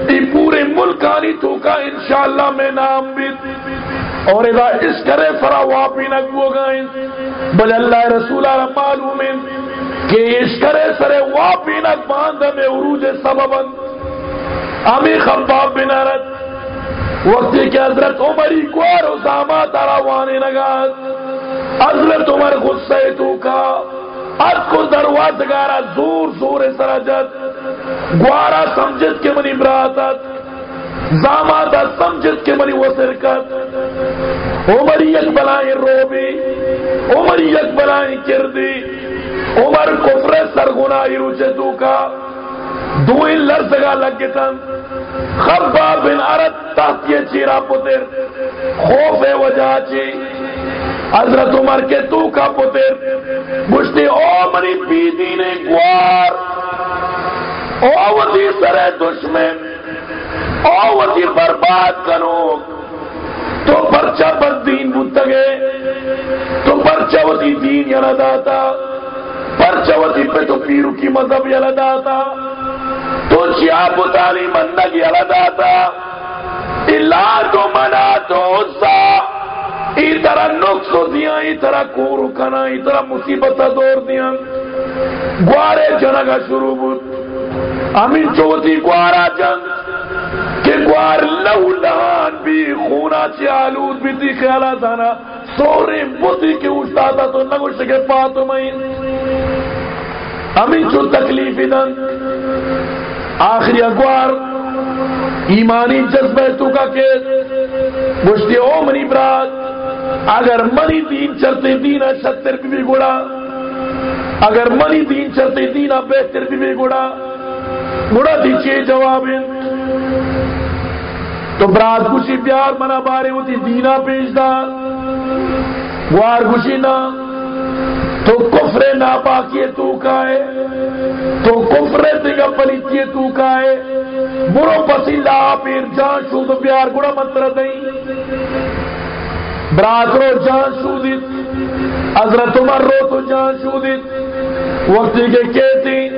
S1: ای پورے ملکانی تو کا انشاءاللہ میں نام بیت اور اذا اس کرے فرا واپی نہ گو گئیں بل اللہ رسول اللہ معلوم ہے کہ اس کرے سرے واپی نہ باندھ میں عروج سببا۔ امی خباب بن عرد وقتی کہ حضرت عمری کوار و زامات آراوانے نگاز حضرت عمر غصے تو کا۔ از کو درواز گارا زور زور سرجت گوارا سمجھت کے منی براتت۔ زامادہ سمجھت کے منی وہ سرکت عمر یک بلائیں روبی، عمر یک بلائیں کردی۔ عمر کفر سرگنائی روچے تو کا۔ دوئن لرزگا لگتن۔ خباب بن عرد تحتی چیرا پتر۔ خوف وجہ چی۔ حضرت عمر کے تو کا پتر۔ گشتی او منی بی دین گوار۔ او وطی سر دشمن۔ او وطی برباد کنو تو پرچا پر دین بودتگے تو پرچا وطی دین یلا داتا۔ پرچا وطی پہ تو پیرو کی مذہب یلا داتا۔ تو جیاب تعلیم منگ یلا داتا۔ اللہ تو منا تو سا ای طرح نقص دیا، ای طرح کورو کنا، ای طرح مصیبت دور دیا۔ گوارے جنگا شروع بود۔ امین چوتی گوارا جنگ۔ کہ گوار لہو لہان بھی، خونا چی آلود بھی تی خیالا دانا۔ سوری بودی کی اٹھتا تو نگو شکے پاتو مین امین چو تکلیفی دن آخری اگوار، ایمانی جذبہ تو کا کہ مشتی او منی برات اگر منی دین چرتے دینا شتر بھی گوڑا۔ اگر منی دین چرتے دینا بہتر بھی گوڑا۔ گوڑا دیچے جواب تو برات گوشی پیار منا بارے ہوتی دینا پیش دا، وار گوشی نا۔ تو کفر ناپاکی تو کائے، تو کفر دیگا پلیتی تو کائے۔ برو پسی لا پیر جان شو تو پیار گڑا مطر دیں۔ برات رو جان شو دیت، حضرت عمر رو تو جان شو دیت۔ وقتی کے کہتی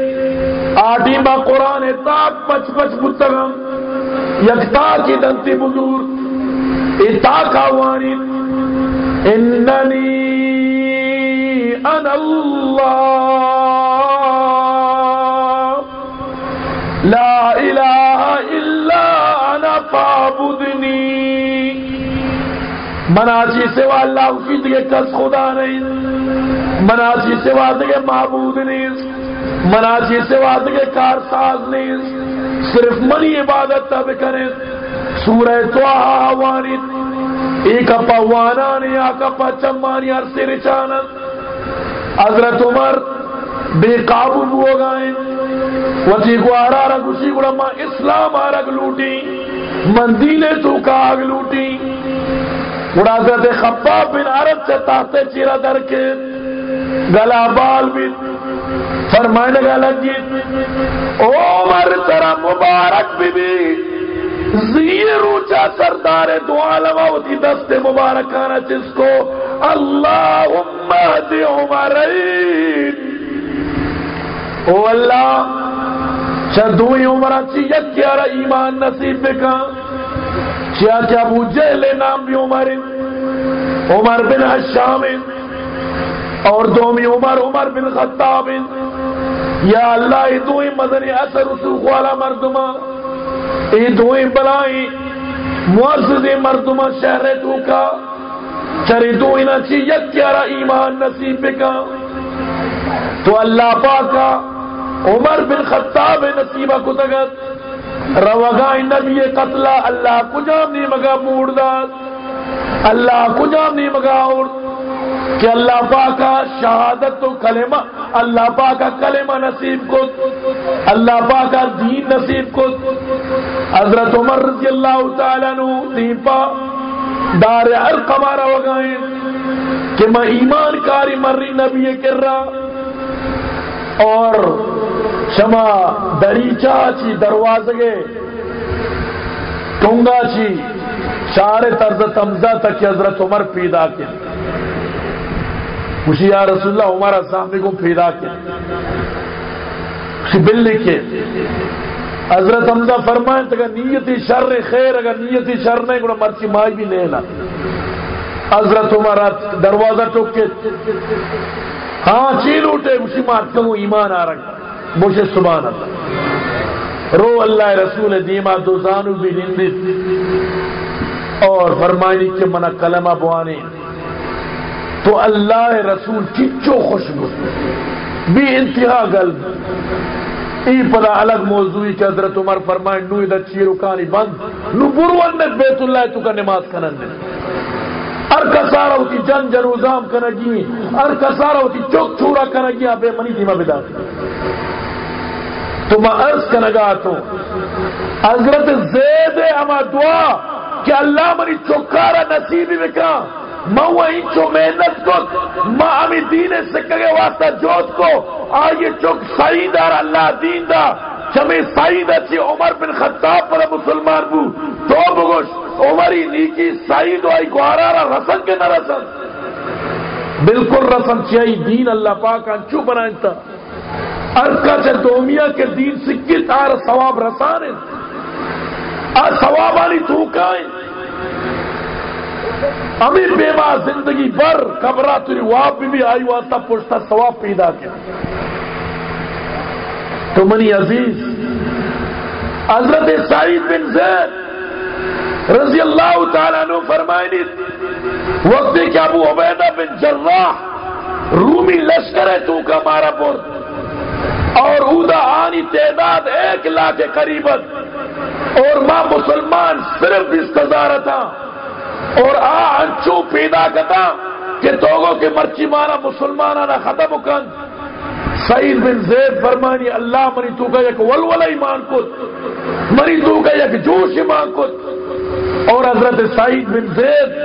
S1: آٹی با قرآن تاک پچ پچ بتگم یکتا کی دنتی بزور اتاک آوانی اننی انا اللہ لا الہ الا انا فابدنی مناسی سوا اللہ کی دیگے کس خدا نہیں. مناسی سوا دیگے معبود نہیں. مناسی سوا دیگے کارساز نہیں. صرف منی عبادت تب کریں۔ سورہ توہا وانت ایک اپا وانانی، آک اپا چمانی عرصی رچانت حضرت عمر بے قابو ہو گئے۔ وسی کو آرا رگ اسی کو ما اسلام آرگ لوٹی، مندیلے تو کاغ لوٹی۔ گڑا حضرت خباب بن عرب سے تاہتے چیرہ در کے، گلا بال بھی فرمائنے گا لگی جی, عمر ترہ مبارک بھی بھی زیر روچا سردار دو عالمہ ہوتی دست مبارکانہ جس کو اللہم اہدی عمرین. او اللہ چدوئی عمرہ چی یک کیارا ایمان نصیب بکا چیا چا ابو جہل نام بھی عمر عمر بن حشام اور دومی عمر عمر بن خطاب یا اللہ ای دوئی مدنی اثر رسوخ والا مردمہ ای دوئی بلائی معزز مردمہ شہر تو کا چری دوئی نا چی یک کیارا ایمان نصیب بکا۔ تو اللہ پاکا عمر بن خطاب نصیبہ کتگت روگائی نبی قتلہ، اللہ کجام نہیں مگا موڑ داد، اللہ کجام نہیں مگا اور کہ اللہ پاکا شہادت تو کلمہ اللہ پاکا کلمہ نصیب کو اللہ پاکا دین نصیب کو حضرت عمر رضی اللہ تعالیٰ نو دیپا دار ارقمارا وگائیں کہ میں ایمان کاری مری نبی کر رہا اور شما دریچا چی دروازگے ٹونگا چی، شار طرز تمزہ تک حضرت عمر پیدا کے خوشی یا رسول اللہ عمر السلام کو پیدا کے بل لکھے حضرت حمزہ فرمائیں تو اگر نیتی شر خیر، اگر نیتی شر نہیں گوڑا مرچی مائی بھی لینا حضرت عمر دروازہ ٹوک کے ہاں چیل اٹھے، اسی مات کہوں ایمان آ رکھا مجھے سبحان اللہ۔ رو اللہ رسول دیما دو زانو بھی نندت اور فرمائنی کے منع کلمہ بوانے۔ تو اللہ رسول چچو خوشبو بھی انتہا گلب ای پدا الگ موضوعی کہ حضرت عمر فرمائن نو ادھر چیرو کانی بند، نو برو بروان بیت اللہ تو کا نماز کنن دے۔ ار کسارا ہوتی جن جنوزام کنگی جی، ار کسارا ہوتی چوک چورا کنگی جی، بے منی جی، دیما بدا تو میں عرض کنگا تو حضرت زید اما دعا کہ اللہ منی چوکارا نصیبی بکا ما وہ انچو محنت کو ما امی دین سکے واسطہ جوت کو آئیے چوک سعیدار اللہ دین دا چمی سعید اچھی عمر بن خطاب پر مسلمان بو، تو بگوش عمری نیکی سعید و آئی گوارارا رسن کے نہ رسن۔ بالکل رسن چاہی دین اللہ پاک انچو بنائنتا ارکا چا دومیا کے دین سکی تار ثواب رسانے۔ آج ثواب آنی توکائیں ہمیں بے ماں زندگی بھر قبرہ تری واب بھی بھی آئی واسطہ پوچھتا ثواب پیدا کیا۔ تو منی عزیز، حضرت سعید بن زید رضی اللہ تعالیٰ عنہ فرمائنی، وقت کہ ابو عبیدہ بن جراح رومی لشکر ہے تو کا مارا پور اور اودا آنی تعداد ایک لاکھ کے قریبت اور ماں مسلمان صرف اس ہزار تھا۔ اور آ انچو پیدا کتا کہ توگوں کے مرچی مارا مسلمانہ ختم کن۔ سعید بن زید فرمانی، اللہ منی تو کا یک ولولا ایمان کت منی تو کا یک جوش ایمان کت اور حضرت سعید بن زید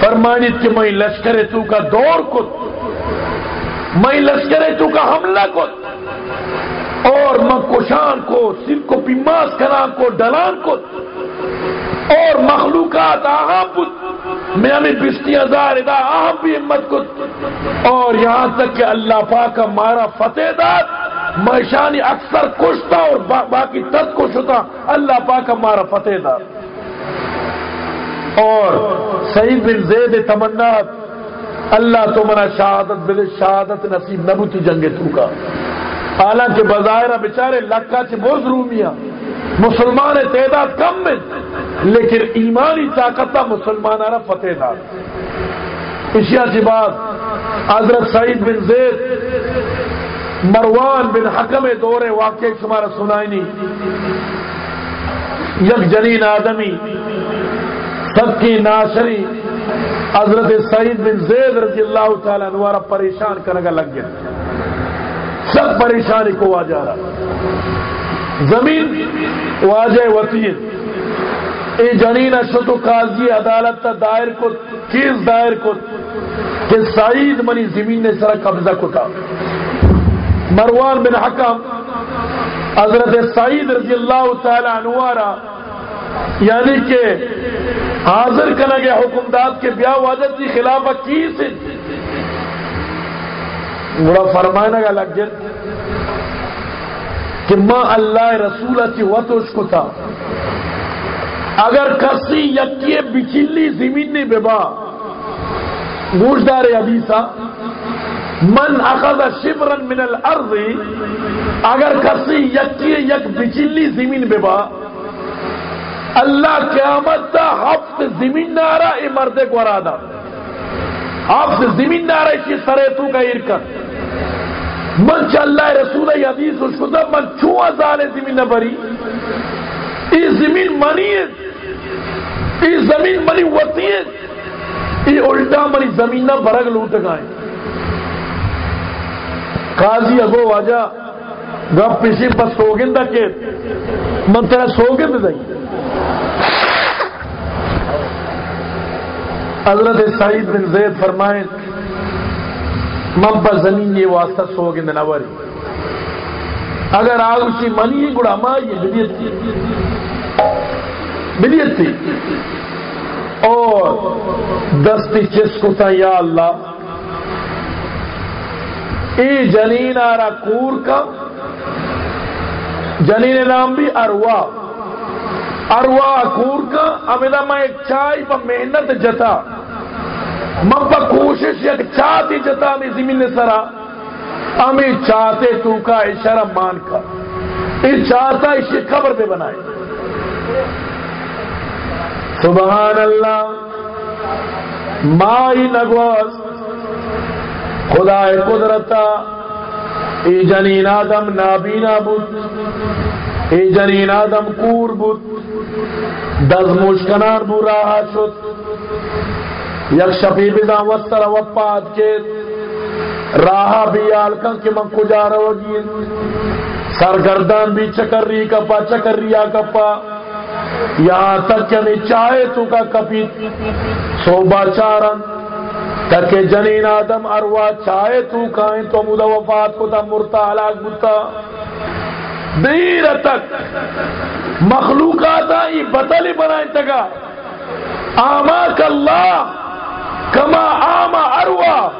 S1: فرمانی کہ میں لشکر تو کا دور کت میں لشکر تو کا حملہ کت اور میں کشان کو سن کو پیماس کنان کو ڈلان کت اور مخلوقات اہم میں ہمیں اہم بھی ہمت کو۔ اور یہاں تک کہ اللہ پاک مارا فتح داد میں شانی اکثر کشتا اور با، باقی تد کش ہوتا، اللہ پاک مارا فتح داد اور سعید بن زید تمنات اللہ تو منا شہادت بل شہادت نصیب نبوتی جنگ تو کا۔ حالانکہ بظاہرہ بیچارے لکا چ بوز رومیاں مسلمان تعداد کم میں لیکن ایمانی طاقت مسلمان آرہ فتح دار اشیاء کی بات حضرت سعید بن زید، مروان بن حکم دور واقع تمہارا سنائی نہیں۔ یک جنین آدمی سب کی ناشری حضرت سعید بن زید رضی اللہ تعالیٰ نوارا پریشان کرنے کا لگ گیا۔ سب پریشانی کو آ جا رہا۔ زمین، واجہ وطین۔ ای جنین اشتو قاضی عدالت تا دائر کو کیس دائر کو، کہ سعید منی زمین نے سرا قبضہ کتا مروان بن حکم، حضرت سعید رضی اللہ تعالی عنوارا یعنی کہ حاضر کرنا گیا حکمداد کے بیاہ واجد کی خلاف کیس بڑا فرمانا گا لگ جن کہ ماں اللہ رسول کی وط اس کو تھا۔ اگر کسی یکی بچلی زمین نے ببا، گوشدار حدیثہ من اخذ شبرن من الارض، اگر کسی یکی یک بچلی زمین ببا، اللہ قیامت دا ہفت زمین نارا اے مرد کو ارادہ۔ ہفت زمین نارا اسی سرے تو کا ارکن من چا اللہ رسول حدیث اس کو من چون ازال زمین بری۔ ای زمین منی ہے۔ ای زمین منی وطی ہے۔ ای الٹا منی زمین نہ برگ لوٹ گائیں قاضی اگو واجہ، گپ پیسی بس سوگندہ کے من تیرا سوگند دائی حضرت سعید بن زید فرمائیں من پر زمین یہ واسطہ سوگند نوری اگر آگوشی منی گڑا مائی بدیت تھی بدیت تھی اور دستی چس کو تھا یا اللہ۔ ای جنین آرا کور کا۔ جنین نام بھی اروا۔ اروا کور کا۔ امیدہ میں ایک چائے پا محنت جتا۔ من کوشش یک چاہتی جتا ہمیں زمین سرا، ہمیں چاہتے تو کا اشارہ مان کا۔ اس چاہتا اسی خبر پہ بنائے۔ سبحان اللہ۔ مائی نگواز۔ خدا قدرتا۔ ای جنین آدم نابینا بود۔ ای جنین آدم کور بود۔ دز مشکنار بو راہا شد۔ یک شفی بدا وستر وپاد کے راہ بھی آلکن کہ من کجا رہو گی؟ سرگردان بھی چکر ری کپا چکر ریا کپا۔ یہاں تک کہ چاہے تو کا کپی۔ صوبہ چارن تک کہ جنین آدم اروا چاہے تو کائیں تو مدہ وفات کو تا مرتا علاق بتا۔ دیر تک مخلوقات آئی بدلی بنائیں تگا۔ آما اللہ۔ کما آما اروا۔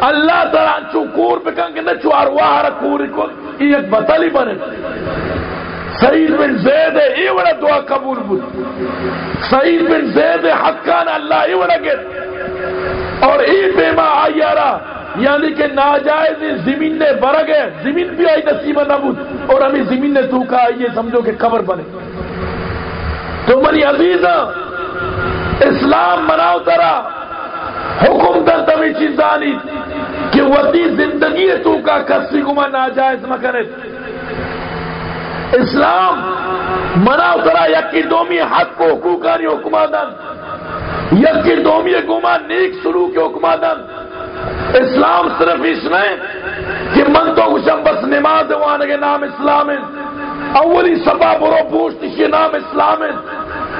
S1: اللہ تعالیٰ چو کور بکن کہ نہ چو اروا ہر کور کو یہ ایک بدلی بنے۔ سعید بن زید ای وڑا دعا قبول بود۔ سعید بن زید ہے حقان اللہ ای وڑا گت اور ای بیما آئیارا یعنی کہ ناجائز زمین نے برگ ہے زمین بھی آئی نصیبہ نبود اور ہمیں زمین نے تو کہا، یہ سمجھو کہ قبر بنے۔ تو منی عزیزہ، اسلام مناؤ ترا۔ حکم در تمی چیزانی کہ وطی زندگی تو کا کسی گما ناجائز مکنے اسلام مناؤ ترا یکی دومی حق کو حقوقانی حکمادن یکی دومی گما نیک سلوک حکمادن اسلام صرف اس میں کہ من تو گشم بس نماز وانے کے نام اسلام اولی سبا برو پوشت کے نام اسلام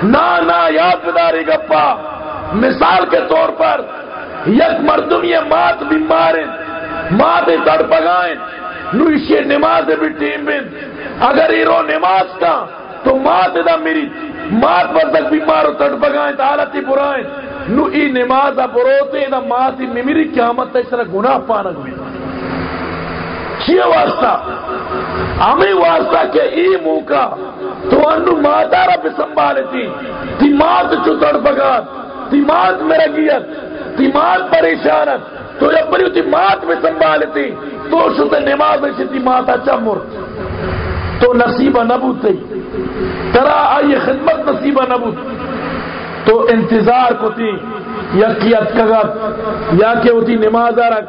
S1: نا نا یاد بداری گپا۔ مثال کے طور پر یک مردم یہ مات بیمار مات تڑ پگائیں نو اسے نماز بھی ٹیم بن اگر ایرو نماز کا تو مات دا میری۔ مات پر تک بیمار ہو تڑ پگائیں تو حالتی برائیں نو ای نماز بروتے دا ماتی میری۔ قیامت اس طرح گناہ پانک بھی۔ چیئے واسطہ؟ ہمیں واسطہ کہ ای موقع تو انو مادارا پہ سنبھالے تھی تی مات چو تڑ پگات تی مات میرا گیت تی پریشانت تو جب بری مات میں سنبھالے تھی تو شد نماز میں تی ماتا چمر تو نصیبہ نبوت تھی ترا آئی خدمت نصیبہ نبوت تو انتظار کو تھی، یا کیت کگت یا کہ ہوتی نماز رکھ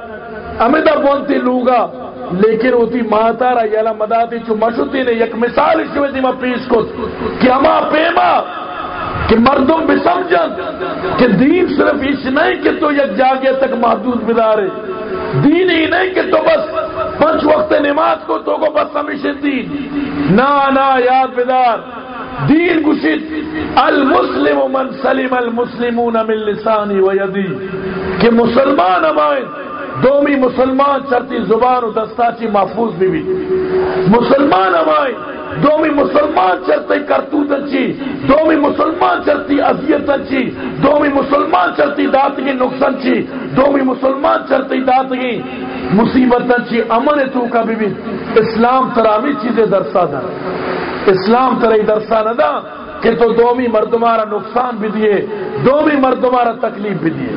S1: امیدہ بونتی لوگا، لیکن ہوتی ماتارا یالا مداتی چو مشوتی نے یک مثال شوی دیما پیش کو۔ کہ ہما پیما کہ مردم بھی سمجھن کہ دین صرف اس نہیں کہ تو یک جاگے تک محدود بدارے دین ہی نہیں کہ تو بس پنچ وقت نماز کو تو کو بس ہمیشہ دین۔ نا نا، یاد بدار دین گشت المسلم من سلم المسلمون من لسانی و یدی۔ کہ مسلمان ہمائیں دومی مسلمان چرتی زبان و دستاچی محفوظ بھی بھی مسلمان ہمائیں دومی مسلمان چرتی کرتوت اچھی، دومی مسلمان چرتی اذیت اچھی، دومی مسلمان چرتی داتگی نقصان چی دومی مسلمان چرتی داتگی مصیبت اچھی۔ امن تو کا بھی بھی اسلام ترامی چیزیں درسا دا اسلام ترہی درسا نہ دا کہ تو دومی مردمارا نقصان بھی دیے دومی مردمارا تکلیف بھی دیے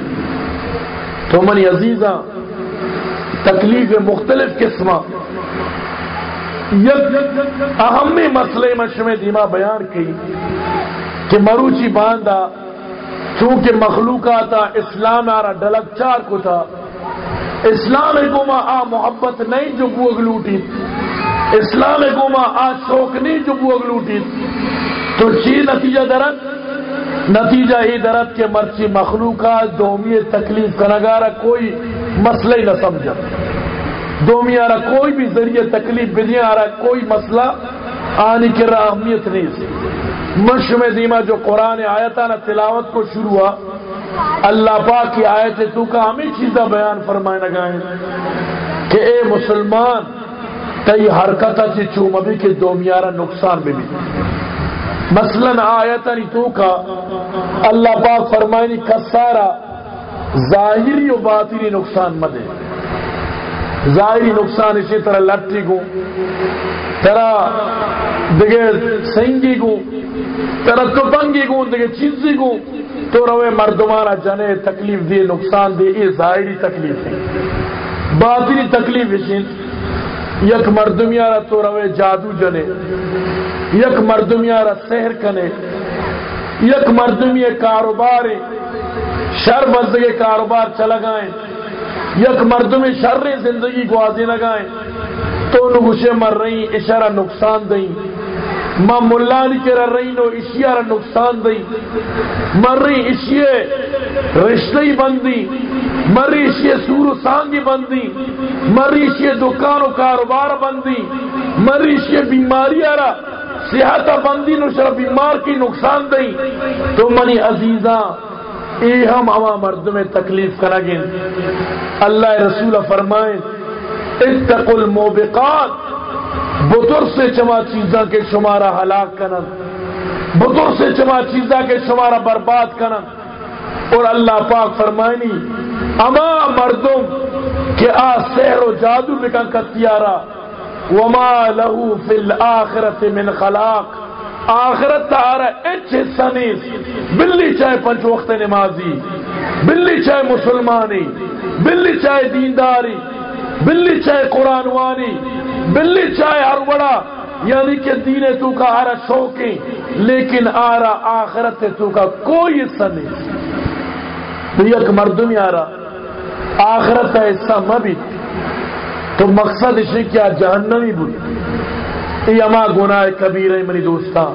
S1: تو منی عزیزہ تکلیف مختلف قسم یک اہم مسئلے مشمع دیما بیان کی کہ مروچی باندھا چونکہ مخلوقات اسلام آرہ ڈلک چار کو تھا، اسلام گما آ محبت نہیں جو بوگ لوٹی اسلام گما آ شوق نہیں جو بوگ لوٹی تو چی نتیجہ درد؟ نتیجہ ہی درد کے مرچی مخلوقات دومی تکلیف کنگارا کوئی مسئلہ ہی نہ سمجھا۔ دومی آرہ کوئی بھی ذریعہ تکلیف بدیا آرہ، کوئی مسئلہ آنی کی رہا اہمیت نہیں سی مشم دیما جو قرآن آیتا نہ تلاوت کو شروع ہوا، اللہ پاک کی آیت تو کا ہمیں چیزہ بیان فرمائے نگائیں کہ اے مسلمان کئی حرکتہ چی چوم ابھی کے دومیارہ نقصان بھی بھی مثلا آیتا نی تو کا اللہ پاک فرمائنی کسارا ظاہری و باطنی نقصان مدے۔ ظاہری نقصان اسی طرح لٹی گو ترا دگے سنگی گو ترا تو بنگی گو دگے چیزی گو، تو روے مردمانہ جنے تکلیف دی نقصان دی یہ ظاہری تکلیف ہے۔ باطنی تکلیف اسی یک مردمیارا تو روے جادو جنے یک مردمیارا سحر کنے، یک مردمی کاروبار، شر بزدگے کاروبار چلا گائیں یک مردمی شر زندگی گوازی لگائیں تو نگوشے مر رہی اشارہ نقصان دیں۔ ما ملانی کے رہی، نو اشیا را نقصان دی مری اشیے رشتے بندی مری اشیے سور و سانگی بندی مری اشیے دکان و کاروبار بندی مری اشیے بیماری را صحت بندی نو شرف، بیمار کی نقصان دئی۔ تو منی عزیزاں، اے ہم اما مرد میں تکلیف کرا گے اللہ رسول فرمائیں اتق الموبقات بطر سے چما چیزاں کے شمارا ہلاک کنن۔ بطر سے چما چیزاں کے شمارا برباد کنن۔ اور اللہ پاک فرمائنی، اما مردم، کہ آ سحر و جادو بکن کتیارا وما لہو فی الاخرت من خلاق. آخرت تارا اچ حصہ نہیں بلی چاہے پنچ وقت نمازی، بلی چاہے مسلمانی، بلی چاہے دینداری، بلی چاہے قرآن وانی بلی چاہے ہر بڑا یعنی کہ دین تو کا ہر شوقی لیکن آرا آخرت تو کا کوئی حصہ نہیں تو یک مردم آرا آخرت کا حصہ مبی. تو مقصد اسی کیا جہنمی بولی یہ اما گناہ کبیر ہے منی دوستا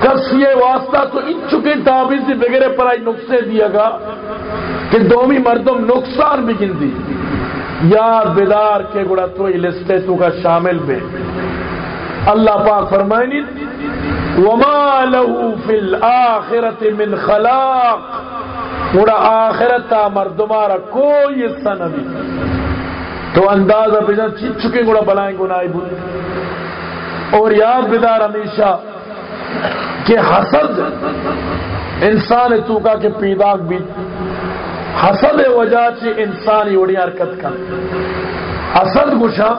S1: کس یہ واسطہ تو ان چکے تعبیر سے بغیر پر آئی نقصے دیا گا کہ دومی مردم نقصان بھی گن دی۔ یار بیدار کے گڑا تو لسٹے تو کا شامل بے۔ اللہ پاک فرمائنی، وما له فی الاخرت من خلاق۔ گڑا آخرتا مردمارا کوئی حصہ نبی تو اندازہ بجن چیت چکے گڑا بلائیں گناہی بود اور یاد بیدار ہمیشہ کہ حسد انسان تو کا کہ پیداک بھی حسد وجہ سے انسانی اڑی حرکت کا حسد گشا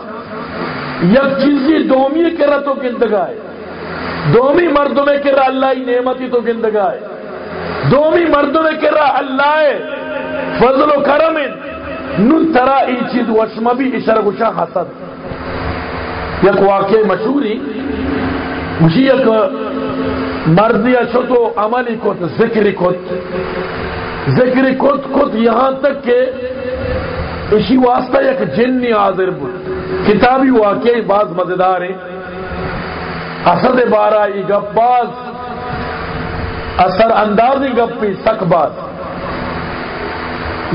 S1: یک چیزی دومی کے رہ تو گندگائے دومی مردوں میں کے رہ اللہ ہی نعمتی تو گندگائے دومی مردوں میں کے رہ اللہ فضل و کرم نن ترا ای چیز وشم بھی اشار گشا حسد یک واقع مشہوری، مجھے یک مردیا چھو تو عملی کت، ذکری کت. ذکر کت کت یہاں تک کہ اسی واسطہ یک جنی حاضر بود. کتابی واقعی بعض مزیدار ہیں. اسد بارہ ای گپ باز اثر اندازی گپی سک باز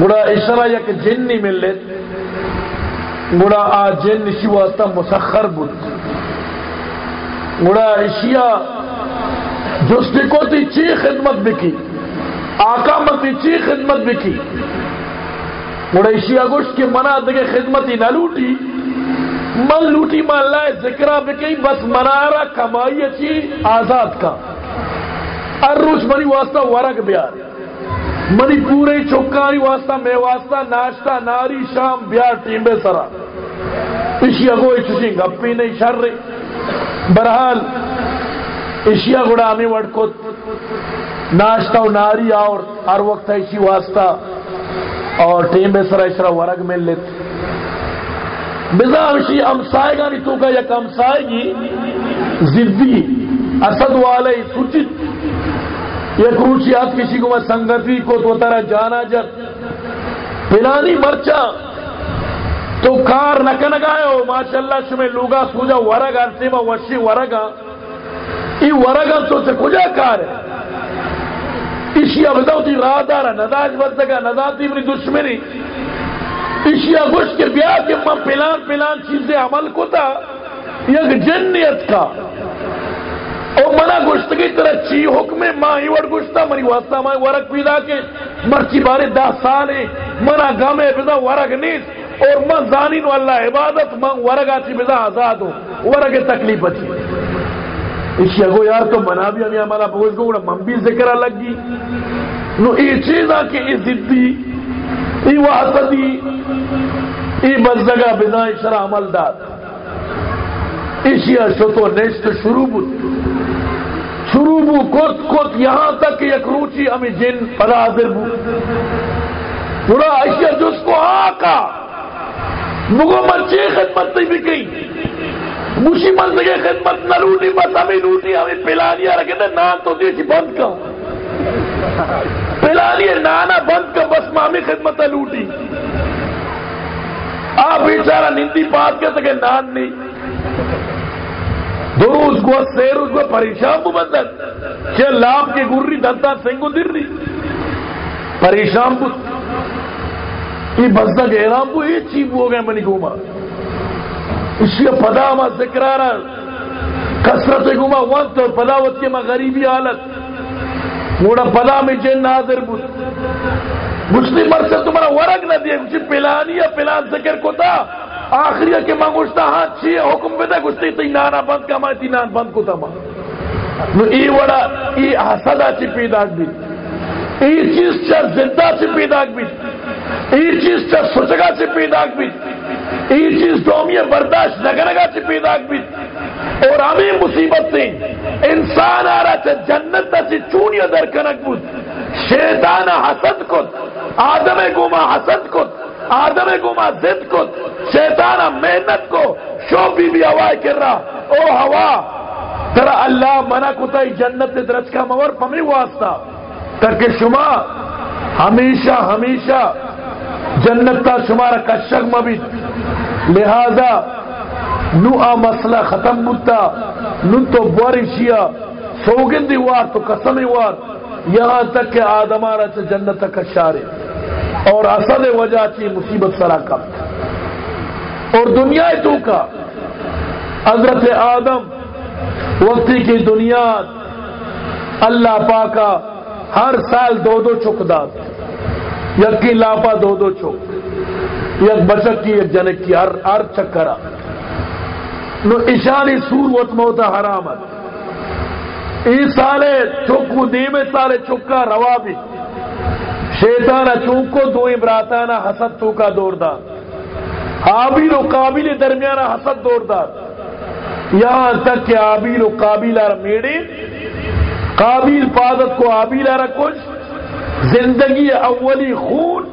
S1: گڑا اشرا یک جنی مل لیت گڑا آ جن اسی واسطہ مسخر بود گڑا اشیا جستی کو تی چی خدمت بکی آقا متی چی خدمت بکی گڑا اشیا گوشت کی منا دگے خدمتی نہ لوٹی۔ من لوٹی من اللہ ذکرہ بکی بس منارا کمائی چی آزاد کا۔ ار روز منی واسطہ ورگ بیار۔ منی پورے چوکاری واسطہ، میں واسطہ، ناشتہ، ناری، شام، بیار ٹیمبے سرا۔ اشیا گوئی چوشی گپی نہیں شر رہی۔ برحال اشیا گڑا ہمیں وڑکت ناشتہ و ناری اور ہر وقت ایسی واسطہ۔ اور ٹیمبے سرا اشرا ورگ مل لیتے بزا ہمشی امسائے گا نہیں تو کا یک امسائے گی۔ زدی، اسد والے سوچت۔ یک روچی آپ کسی کو میں سنگتی کو تو ترہ جانا جت پلانی مرچا تو کار نکنگائے ہو ماشاءاللہ شمیں لوگا سوجا ورگا سیما وشی ورگا ای ورگا تو سے کجا کار ہے اسی ابداو تی راہ دارا نداج بردگا نداتی منی دشمنی اشیا گوش کے بیا کے میں پلان پلان چیزیں عمل کو تھا یک جنیت کا او منا گوشت کی طرح چی حکم ماں ہی وڑ گوشتا منی واسطہ ماں ورق پیدا کے۔ مرچی بارے دا سالے منا گامے بدا ورق نیس۔ اور من زانی نو اللہ عبادت من ورق آچی بدا آزاد ہوں ورق تکلیف اچھی اشیا گو یار تو منا بھی ہمیں ہمارا بگوش گو من بھی ذکر لگی نو ای چیزا کی ای زدی، ای وحسدی ای بزدگا بنا شرع عمل داد۔ اشیا شتو نیشت شروع بود. شروع بو کت کت یہاں تک کہ یک روچی ہمیں جن پدا حاضر بو پورا اشیا جس کو آقا مگو مرچی خدمت نہیں بھی کئی مشی منزگے خدمت نہ لوٹی بس ہمیں لوٹی ہمیں پلانیا رکھے تھے نان تو دیچی بند کا پلانی نانا بند کا بس مامی خدمت لوٹی آپ بیچارہ نندی بات کے سکے نان نہیں. دو کو سی روز کو پریشان بو بندت چه لاب کی گری دنتا سنگو در دی پریشان بو یہ بزدہ گیرام بو یہ چیب ہو گئے منی گوما۔ اسی پدا ما ذکرارا کسرت گوما، وقت اور پدا وقت کے ما غریبی حالت۔ موڑا پدا میں جن ناظر بود۔ گشتی مرسل تمہارا ورق نہ دیا گشتی پلانی یا پلان ذکر کو تا آخری کے ماں گشتا ہاں چی حکم پہ تھا گشتی تی نانا بند کا ماں تی نان بند کو تا نو، ای وڑا، ای حسدہ چی پیدا بھی۔ ای چیز چر زندہ چی پیدا بھی۔ ای چیز چر سچگا چی پیدا بھی۔ ای چیز دومی برداشت نگنگا چی پیدا بھی۔ اور ہمیں مصیبت سے انسان آ رہا چھ جنت تا چی جی چونی در کنک بود۔ شیطان حسد کت آدم گما حسد کت آدم گما زد کت شیطان محنت کو شو بی بی ہوائے کر رہا۔ او ہوا، ترا اللہ منع کتا جنت درج کا مور پمی واسطہ۔ ترکہ شما، ہمیشہ ہمیشہ جنت تا شمارا کشک مبید۔ لہذا نو آ مسئلہ ختم بتا نو تو بواری سوگندی وار تو قسمی وار۔ یہاں تک کہ آدمارا سے جنت تک شارے اور اصل وجہ چی مصیبت سرا کم۔ اور دنیا تو کا۔ حضرت آدم، وقتی کی دنیا، اللہ پاکا ہر سال دو دو چک داد۔ یک کی لاپا دو دو چک۔ یک بچک کی ایک جنک کی، ہر ہر چکرا نو اشانی سور وت موتا حرامت ای سالے چکو دیمے سالے چکا روا بھی۔ شیطانا چونکو دو امراتانا حسد، تو کا دور دا حابیل و قابل درمیانا حسد دور دا یہاں تک کہ حابیل و قابل میڑے۔ قابل پادت کو حابیل آر کچھ۔ زندگی اولی خون،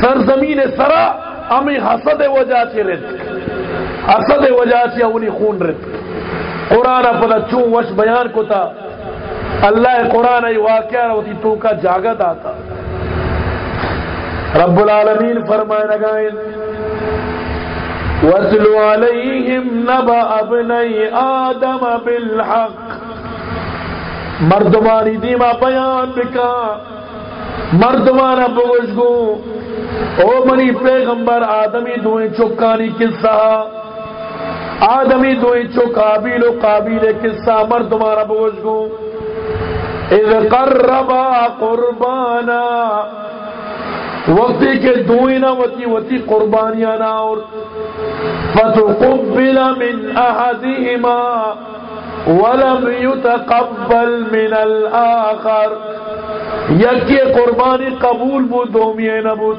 S1: سرزمین سرا، ہمیں حسد وجہ سے رت حسد وجہ سے اولی خون رت قرآن پتہ چون وش بیان کو تھا اللہ قرآن ای واقعہ ہوتی تو کا جاگت آتا رب العالمین فرمائے لگائیں وَاتْلُ عَلَيْهِمْ نَبَأَ ابْنَيْ آدَمَ بِالْحَقِّ۔ مردمانی دیما بیان بکا۔ مردمانا بگشگو او منی پیغمبر آدمی دوئیں چکانی قصہ۔ آدمی دوئیں چک قابل و قابل قصہ مردمانا بگشگو اذ قربا قربانا۔ وقتی کے دوئنا وتی وتی قربانیانا اور فتقبل من احدهما ولم يتقبل من الاخر یکی قربانی قبول بود، دومی نبود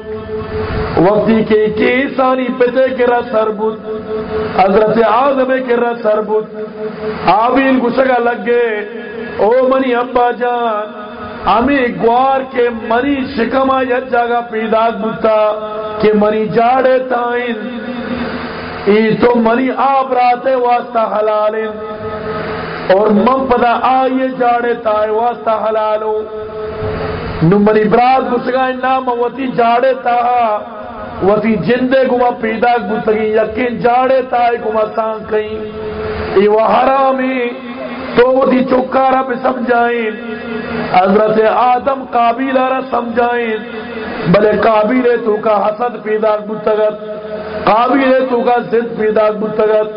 S1: وقتی کے کیسانی پتے کے کرا سر بود، حضرت آدم کے کرا سر بود۔ آبیل گسگا لگ گئے، او منی ابا جان ہمیں گوار کے منی شکما یا جگہ پیدا بتا کہ منی جاڑے تائن، ای تو منی آپ راتے واسطہ حلالن۔ اور من پدا آئیے جاڑے تائے واسطہ حلالو۔ نو منی براد گسگا نام وتی جاڑے تا، وتی جندے گما پیدا بتگی یقین جاڑے تائے گما سان کئی ای وہ حرامی تو دی چکارا پہ سمجھائیں۔ حضرت آدم قابل را سمجھائیں۔ بلے قابل تو کا حسد پیدا بتگت قابل تو کا زد پیدا بتگت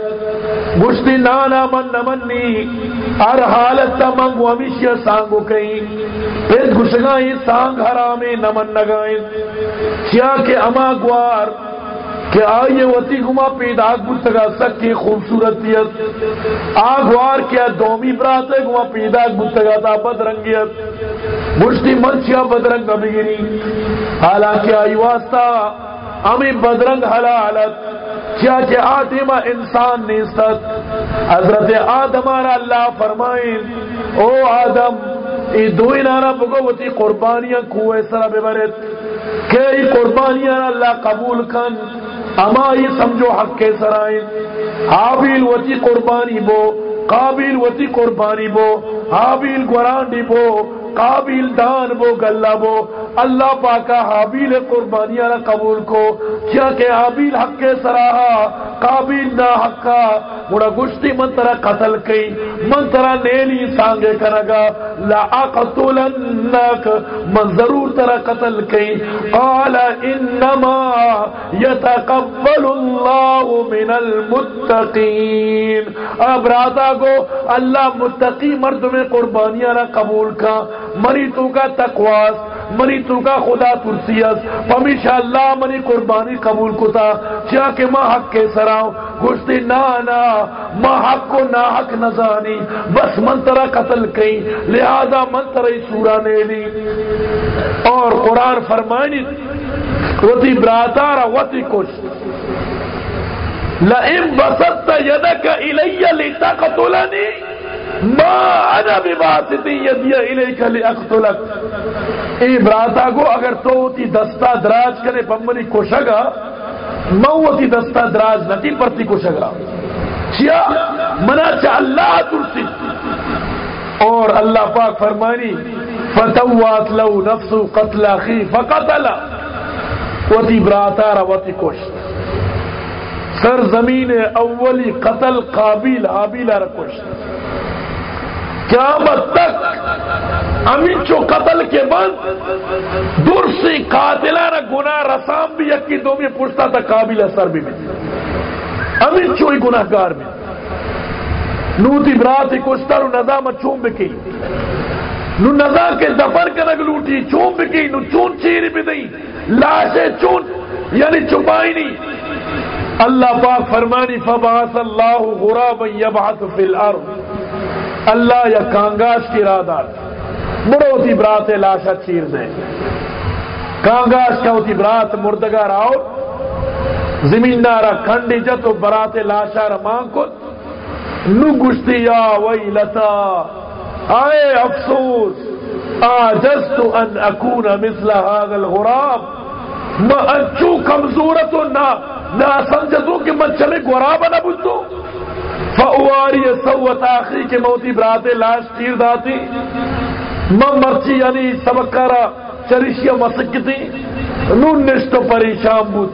S1: گشتی نانا من نمنی، ہر حالت تا منگو ہمیشہ سانگو کہیں۔ پھر گشگائی سانگ حرامی نمن نگائیں۔ کیا کہ اما گوار کہ آئیے وتی گما پید آگ بتگا سکی خوبصورتیت آگ وار کیا دومی براتے گما پید آگ بتگا تا بدرنگیت۔ مشتی منچیا بدرنگ بگیری حالانکہ آئی واسطہ ہمیں بدرنگ حلالت۔ کیا کہ آدم انسان نیستت۔ حضرت آدم آرہ اللہ فرمائیں، او آدم، ای دوئی نانا بگو وتی قربانیاں کوئے سرہ ببرت۔ کہ ای قربانیاں اللہ قبول کن۔ اما یہ سمجھو حق کے سرائیں حابیل وتی قربانی بو قابل وتی قربانی بو، حابیل گورانڈی بو قابل دان بو، گلہ بو اللہ پاکا حابیل قربانیاں قبول کو، کیا کہ حابیل حق کے سراہا قابل نہ حقا مڑا گشتی من ترا قتل کئی من ترا نیلی سانگے کنگا لا اقتلنک، من ضرور ترا قتل کئی قال انما يتقبل الله من المتقین۔ اب راتا کو اللہ متقی مرد میں قربانیاں نہ قبول کا۔ منی تو کا تقواس۔ منی تو کا خدا ترسیت پمیشا اللہ منی قربانی قبول کتا چاہ کہ ماں حق کے سراؤ گشتی نا نا، ماں حق کو نا حق نزانی بس من ترا قتل کئی لہذا من ترا سورہ نے لی اور قرآن فرمائنی وتی براتارا وتی کش لئن بسطت يدك الي لتقتلني ما انا بباسط يدي اے براتا کو اگر تو تی دستا دراز کرے بمنی کوشگا موتی دستا دراز نتی پرتی کوشگا. چیا منا چا اللہ ترسی. اور اللہ پاک فرمانی، فتوات لو نفس قتل اخی فقتل وتی براتا را وتی کوشت. سرزمین اولی قتل قابل حابیل را رکش قیامت تک امین چو قتل کے بعد درسی قاتلانہ گناہ رسام بھی یکی دو میں پوچھتا تھا قابل اثر بھی میں امین چوئی گناہ گار میں نوتی براتی کشتا رو نظام چوم بکی نو نظام کے دفر دفن کنگ لوٹی چوم بکی نو چون چیری بھی دئی لاشے چون یعنی چپائی نہیں۔ اللہ پاک فرمانی فباس اللہ غراب یبعث فی الارض اللہ یا کانگاش کی رادار۔ مروتی برات لاشا چیر دیں کانگاش کا ہوتی برات مردگار آؤ۔ زمین نارا کھنڈی جتو برات لاشا رمان کت نو گشتی یا ویلتا۔ آئے افسوس۔ آجزت ان اکون مثل هذا الغراب۔ ما انچو کمزورتو نا نہ سمجھتوں کہ من چلے گورابا نہ بجھتو فاواری سوت آخری کے موتی براتے لاش تیر داتی۔ من مرچی یعنی سبکارا چریشیا مسکتی۔ نون نشتو پریشان بود۔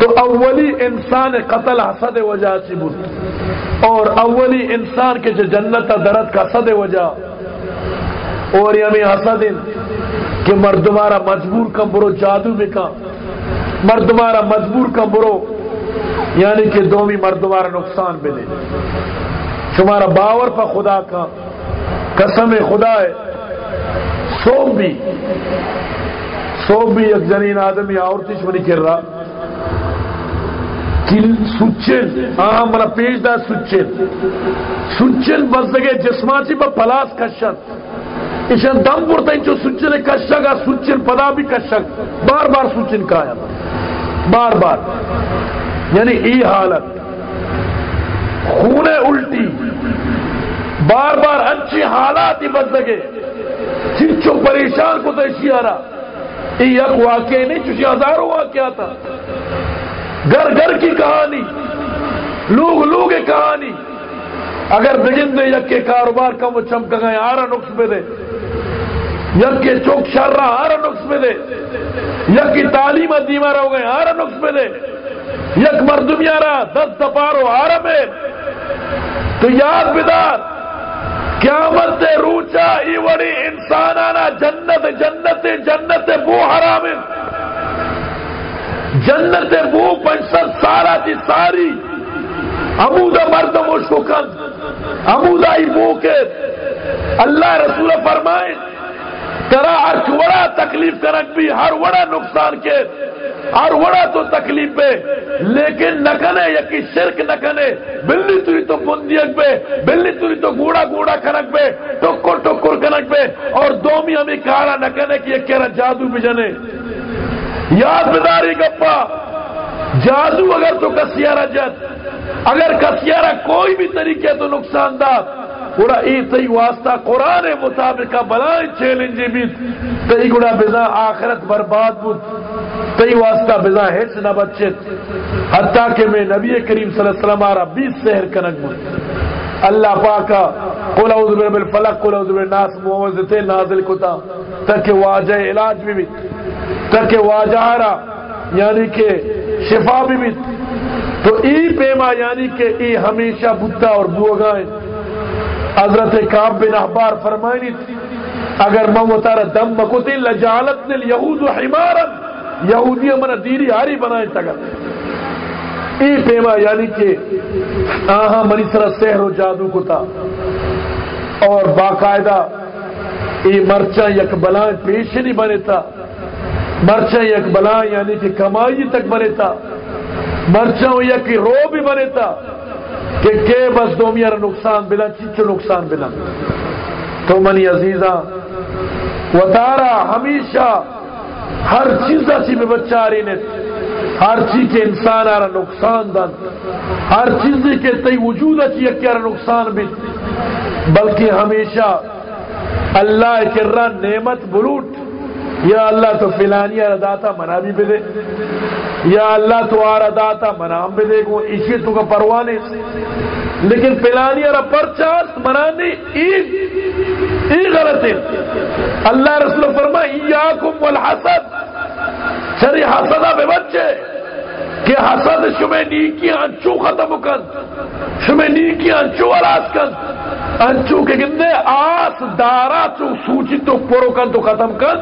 S1: تو اولی انسان قتل حسد وجہ سی بود۔ اور اولی انسان کے جو جنت درد کا حسد وجہ۔ اور یعنی حسد کہ مردمارا مجبور کم برو، جادو بکا مردمارا مجبور کم برو۔ یعنی کہ دومی مردمارا نقصان بلے تمہارا باور پا خدا کا، قسم خدا ہے۔ سوم بھی۔ سوم بھی ایک جنین آدمی عورتش منی کر رہا۔ سچن ہاں منا پیش دا سچن۔ سچن بس دگے جسماتی با پلاس کشت اشن دم پورتا انچو سچن کشگا سچن پدا بھی کشگ بار بار سچن کایا بار بار۔ یعنی ای حالت خون الٹی، بار بار اچھی حالات ہی بد لگے چنچو پریشان کو تو آ رہا یہ یک واقعہ نہیں چوشی ہزاروں واقعہ تھا۔ گھر گھر کی کہانی، لوگ لوگ کہانی۔ اگر بجن یک کے کاروبار کا وہ چمک گئے آرہ نقص پہ دے۔ یک کے چوک شر رہا، آرہ نقص پہ دے۔ یک کی تعلیم دیمار ہو گئے، آرہ نقص پہ دے۔ یک مردم یارا دس دپارو آرہ میں تو یاد بدار، قیامت روچا ای وڑی انسانانا جنت جنت جنت بو حرام جنت بو پنسل سارا تھی ساری۔ امودا مردم و شکن امودا ای بو کے۔ اللہ رسول فرمائے، ترا ہر وڑا تکلیف کرک بھی ہر وڑا نقصان کے۔ ہر وڑا تو تکلیف پہ لیکن نہ کنے یکی شرک نہ کنے بلی توری تو بندیک پہ بلی توری تو گوڑا گوڑا کنک پہ ٹکر ٹکر کنک پہ اور دومی ہمیں کارا نہ کنے کہ یہ کہہ جادو بھی جنے۔ یاد بداری گپا، جادو اگر تو کسیارہ جت اگر کسیارہ کوئی بھی طریقے تو نقصان دہ پورا ای تی واسطہ قرآن مطابق بلائیں چیلنجی بھی۔ تی گڑا بزا آخرت برباد بود۔ تی واسطہ بزا ہیچ نہ بچت حتیٰ کہ میں نبی کریم صلی اللہ علیہ وسلم آرہ بیس سہر کنک بود اللہ پاکا قل اعوذ برب الفلق، قل اعوذ برب بالناس معوذتے نازل کتا۔ تاکہ واجہ علاج بھی بھی تاکہ واجہ را یعنی کہ شفا بھی بھی تو ای پیما یعنی کہ ای ہمیشہ بتا اور بوگائیں حضرت کعب بن احبار فرمائنی تھی، اگر میں وہ دم مکوتی لجالت نے یہود حمارت یہودی من دیری ہاری بنائیں تگا ای پیما یعنی کہ آہاں منی سرا سحر و جادو کو اور باقاعدہ ای مرچا یک بلائیں پیش نہیں بنے تھا۔ مرچا یک بلائیں یعنی کہ کمائی تک بنے تھا۔ مرچا یک رو بھی بنے تھا۔ کہ کے بس دو میرا نقصان بلا چچو نقصان بلا۔ تو منی عزیزہ وطارا ہمیشہ ہر چیز سی میں بچہ رہی نے ہر چیز کے انسان آ رہا نقصان دن ہر چیز کے تئی وجود اچھی کیا نقصان بھی۔ بلکہ ہمیشہ اللہ کرا نعمت بلوٹ۔ یا اللہ تو فلانی داتا منا بھی بے دے یا اللہ تو آ داتا منا بھی دے گو اسی تو کا پروانے لیکن پلانی اور پرچاس منانی عید ای غلط ہے۔ اللہ رسول فرما ایاکم والحسد. چری حسدہ بے بچے۔ کہ حسد شمع نیکی انچو ختم کن۔ شمع نیکی انچو علاس کن۔ انچو کے گندے آس، دارا چو سوچی تو پرو کن تو ختم کن۔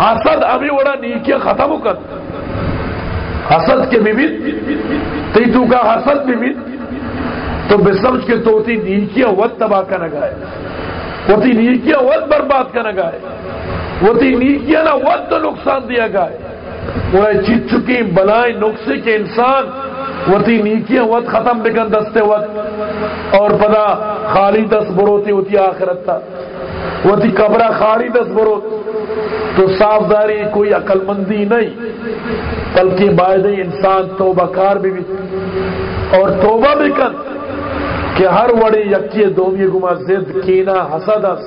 S1: حسد ابھی وڑا نیکی ختم کن۔ حسد کے بیبیت تی تو کا حسد بیبیت تو بے سمجھ کے تو ہوتی نیکیاں وقت تباہ کا نگائے ہوتی نیکیاں وقت برباد کا نگائے ہوتی نیکیاں نہ وقت تو نقصان دیا گائے۔ وہ چیت چکی بلائیں نقصے کے انسان۔ وتی نیکیاں وقت ختم بکن دستے وقت۔ اور پدا خالی دس بروتی ہوتی آخرت تھا وتی قبرہ خالی دس بروت۔ تو صاف داری کوئی عقل مندی نہیں۔ بلکہ باعد انسان توبہ کار بھی, بھی اور توبہ بھی کر۔ کہ ہر وڑی یکی دومی گما زد، کینا، حسد اس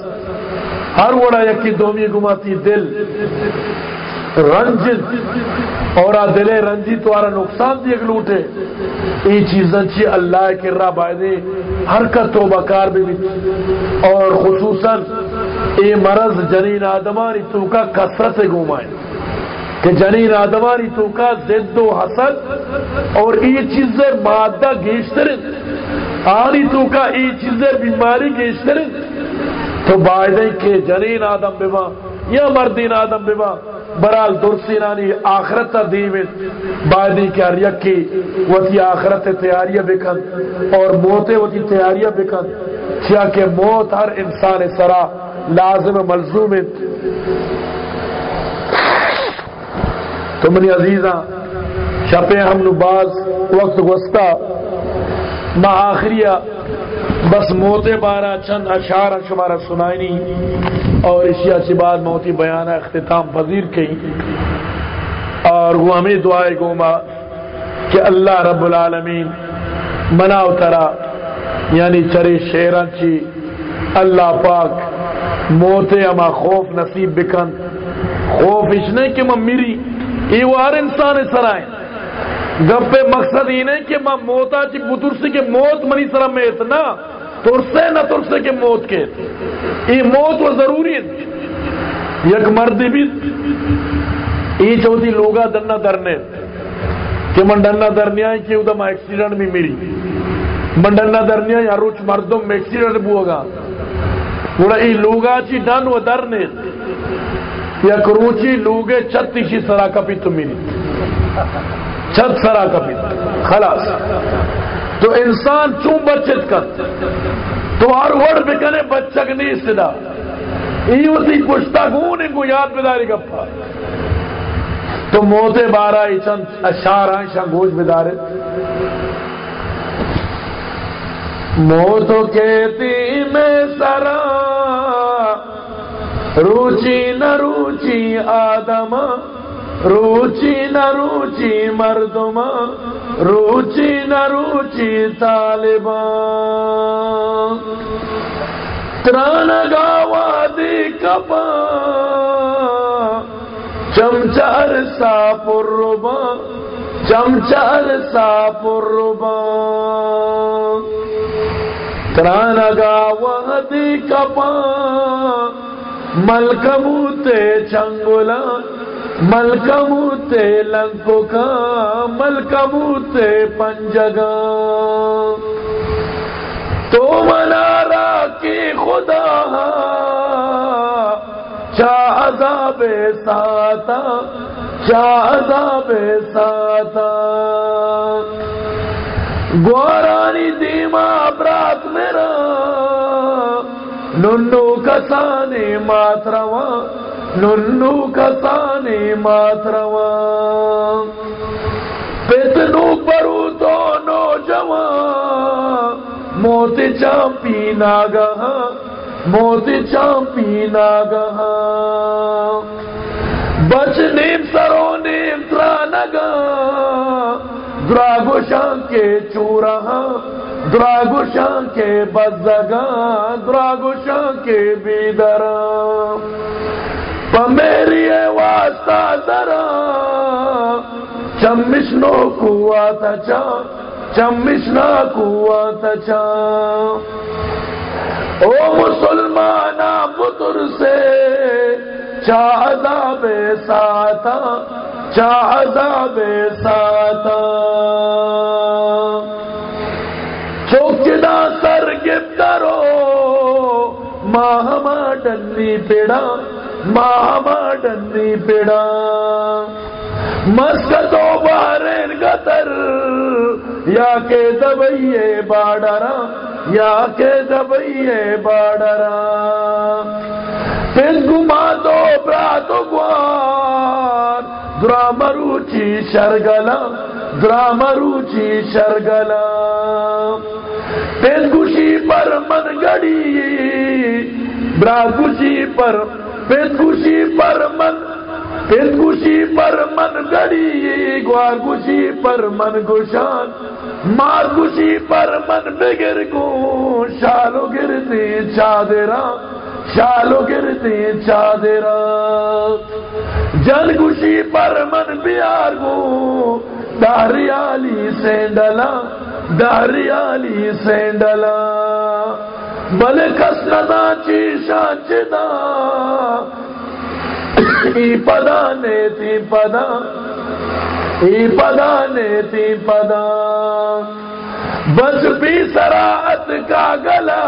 S1: ہر وڑا یکی دومی گما تی دل. رنجت اور دل رنجی تو آرہ نقصان دی اگ لوٹے ای چیزاں چی اللہ کے راہ بائدے ہر کا توبہ کار بھی بھی. اور خصوصاً اے مرض جنین آدمانی تو کا کسرت گھومائے کہ جنین آدمانی تو کا زد و حسد اور ای چیزیں مادہ گیشترن آنی تو کا ای چیزیں بیماری گیشترن تو باعدے کے جنین آدم بما یا مردین آدم بما برال درسینانی آخرت دیمت باعدی کے ہر یکی وتی آخرت تیاریہ بکن اور موت وتی تیاریہ بکن۔ کیا کہ موت ہر انسان سرا لازم ملزوم تو منی عزیزاں شپے ہم نباز وقت وسطہ ما آخریہ، بس موتے بارہ، چند اشار شمارہ سنائنی اور اشیاء سے بعد موتی بیانہ اختتام پذیر کی۔ اور وہ ہمیں دعائے گوما کہ اللہ رب العالمین منا اترا یعنی چرے شیران چی، اللہ پاک موتے اما خوف نصیب بکن۔ خوف اس نے کہ میں میری یہ وہ ہر انسان سرائیں گپے مقصد یہ نہیں کہ ماں موتا چی بترسی کے موت منی سرا میں اتنا ترسے نہ ترسے کے موت کے۔ یہ موت وہ ضروری ہے۔ یک مردی بھی، یہ چوتھی لوگا دننا درنے۔ کہ من ڈننا درنیا کہ ادھا ایکسیڈنٹ بھی میری من ڈننا درنیا یا روچ مردم میں ایکسیڈنٹ بھی ہوگا۔ بڑا یہ لوگا چی ڈن و درنے۔ یا کروچی لوگے چھتی شی سرا کپی تو میری چھت سرا کپی خلاص۔ تو انسان چون بچت کر تو ہر وڑ بکنے بچک نہیں سدا۔ ای اسی کشتا گون ان کو یاد بداری گپا۔ تو موتے بارہ ہی چند اشار ہیں شاہ گوش بدارے موتو کہتی میں سرا۔ روچی نہ روچی آدم روچی نہ روچی مردم روچی نہ روچی طالبان۔ تران گاوا دی کپا چمچار سا پربا چمچار سا پربا ترانگا وحدی کپا ملکموتے چنگولا ملکموتے لنکو کا، ملکموتے پنجگا تو منارا کی خدا ہاں، چا عذاب ساتا، چا عذاب ساتا۔ گورانی دیما برات میرا، ننو کسانی ماتروا ننو کسانی ماتروا پتنو پرو تو نوجوان موتی چامپی ناگہا موتی چامپی ناگہا بچ نیم سرو نیم ترانگا دراغو شان کے چورہا دراغو شان کے بزگا دراغو شان کے بیدرا پمیری واسطہ ذرا چمشنو قوات چا۔ چمشنا قوات چا۔ او مسلمانا مطر سے۔ چا عذاب ساتا۔ چا عذاب ساتا۔ چوکنا سر گفترو ماہما ڈنی پیڑا۔ ماہما ڈنی پیڑا مسکتو بارین گتر یا کے دبئیے باڑرا یا کے دبئیے باڑرا پھر گما دو برات گوار درامروچی شرگلا درامروچی شرگلا پھر گوشی پر من گڑی برا گوشی پر پھر گوشی پر من، پھر گوشی پر من گڑی، گوار گوشی پر من گوشان مار گوشی پر من بگر گو شالو گرتی چادرا شالو گرتی چادرا جن گوشی پر من بیار گو داریالی سینڈلا داریالی سینڈلا بلے کس ندا چیشا چدا ای پدا نیتی پدا۔ ای پدا نیتی پدا۔ بس بھی سراعت کا گلا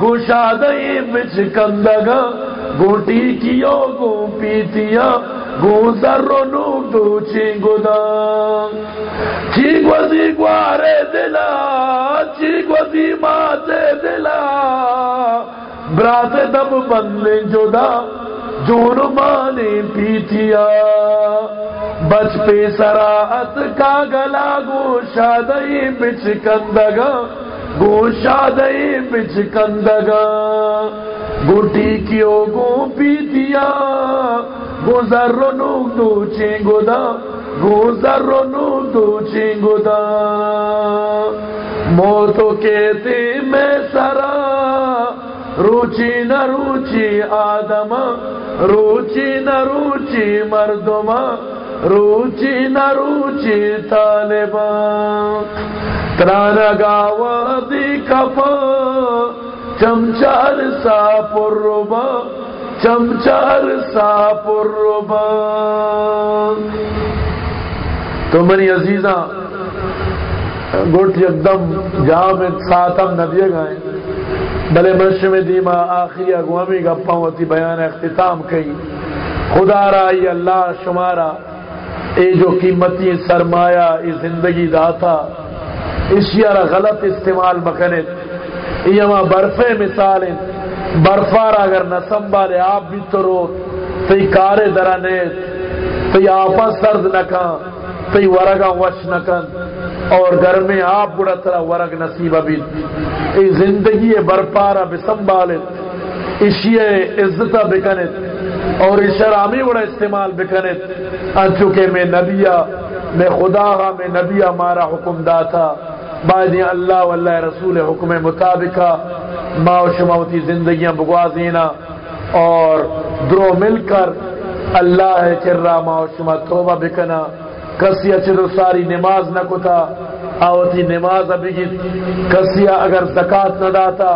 S1: گوشا دئی بچ کندگا گوٹی کیو گو پیتیا گو ذرو نوک دو چینگو دا چیک وزی گوارے دلا چیک وزی ماتے دلا۔ برات دم بندے جدا، جون مانی پیتیا بچ پہ سراعت کا گلا گو شادئی بچ کندگا گو شادئی بچ کندگا گوٹی کیو گو پیتیا گو ذرو نوک دو چینگو دا گو ذرو نوک دو چینگو دا۔ موتو کہتے میں سرا، روچی نہ روچی آدم روچی نہ روچی مردم روچی نہ روچی طالبان ترانا گاوا دی کفا چمچار سا پر ربا چمچار سا پر ربا تو منی عزیزاں گوٹ یکدم جہاں میں ساتم نبیے گائیں بلے مرش میں دیما آخری اگوامی گپا ہوتی بیان اختتام کئی۔ خدا را اللہ شمارا۔ اے جو قیمتی سرمایہ ای زندگی داتا اشیاء را غلط استعمال مکنت ای اما برفے مثال برفارا اگر نہ سنبھالے آپ بھی تو رو تی کارے درانیت تی آپا سرد نہ نکان تی ورگا وش نہ نکن اور گھر میں آپ بڑا طرح ورگ نصیب ابھی ای زندگی برپارا بسنبالت اشیاء عزتہ بکنت اور اشرامی بڑا استعمال بکنت انچکہ میں نبیہ، میں خدا ہاں میں نبیہ مارا حکم داتا بعد اللہ واللہ رسول حکم مطابقہ ما و شموتی زندگیاں بگوازینا اور درو مل کر اللہ چرا ما و شما توبہ بکنا کسی اچھر ساری نماز نہ کتا آوتی نماز ابھی کسیا اگر زکات نہ داتا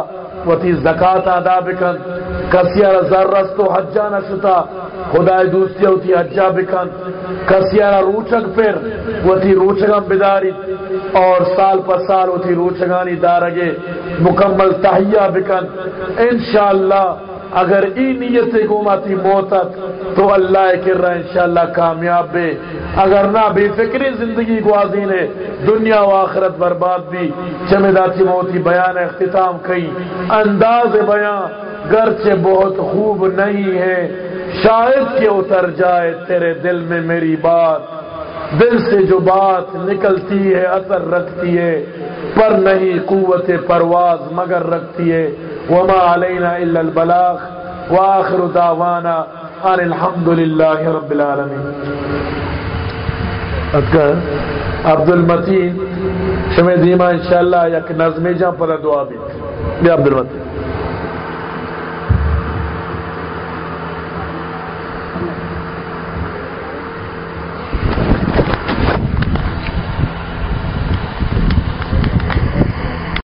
S1: وتی زکات ادا بکن. کسیا ذرس تو حجا نہ شتا خدا دوستی ہوتی حجا بکن. کسیا روچک پھر وتی روچگم بداری. اور سال پر سال وتی روچگانی دارگے مکمل تہیا بکن. انشاءاللہ اگر ای نیت گوماتی موتت، تو اللہ کر رہا انشاءاللہ کامیاب بے۔ اگر نہ بے فکری زندگی گوازین ہے دنیا و آخرت برباد بھی چمداتی موتی بیان اختتام کئی انداز بیان گرچہ بہت خوب نہیں ہے۔ شاید کہ اتر جائے تیرے دل میں میری بات۔ دل سے جو بات نکلتی ہے، اثر رکھتی ہے، پر نہیں قوت پرواز مگر رکھتی ہے۔ وما علینا الا البلاغ واخر دعوانا ان الحمد للہ رب العالمین عبد المتین شمی دیما انشاءاللہ یک نظمی جان پر دعا بھی۔ عبد المتین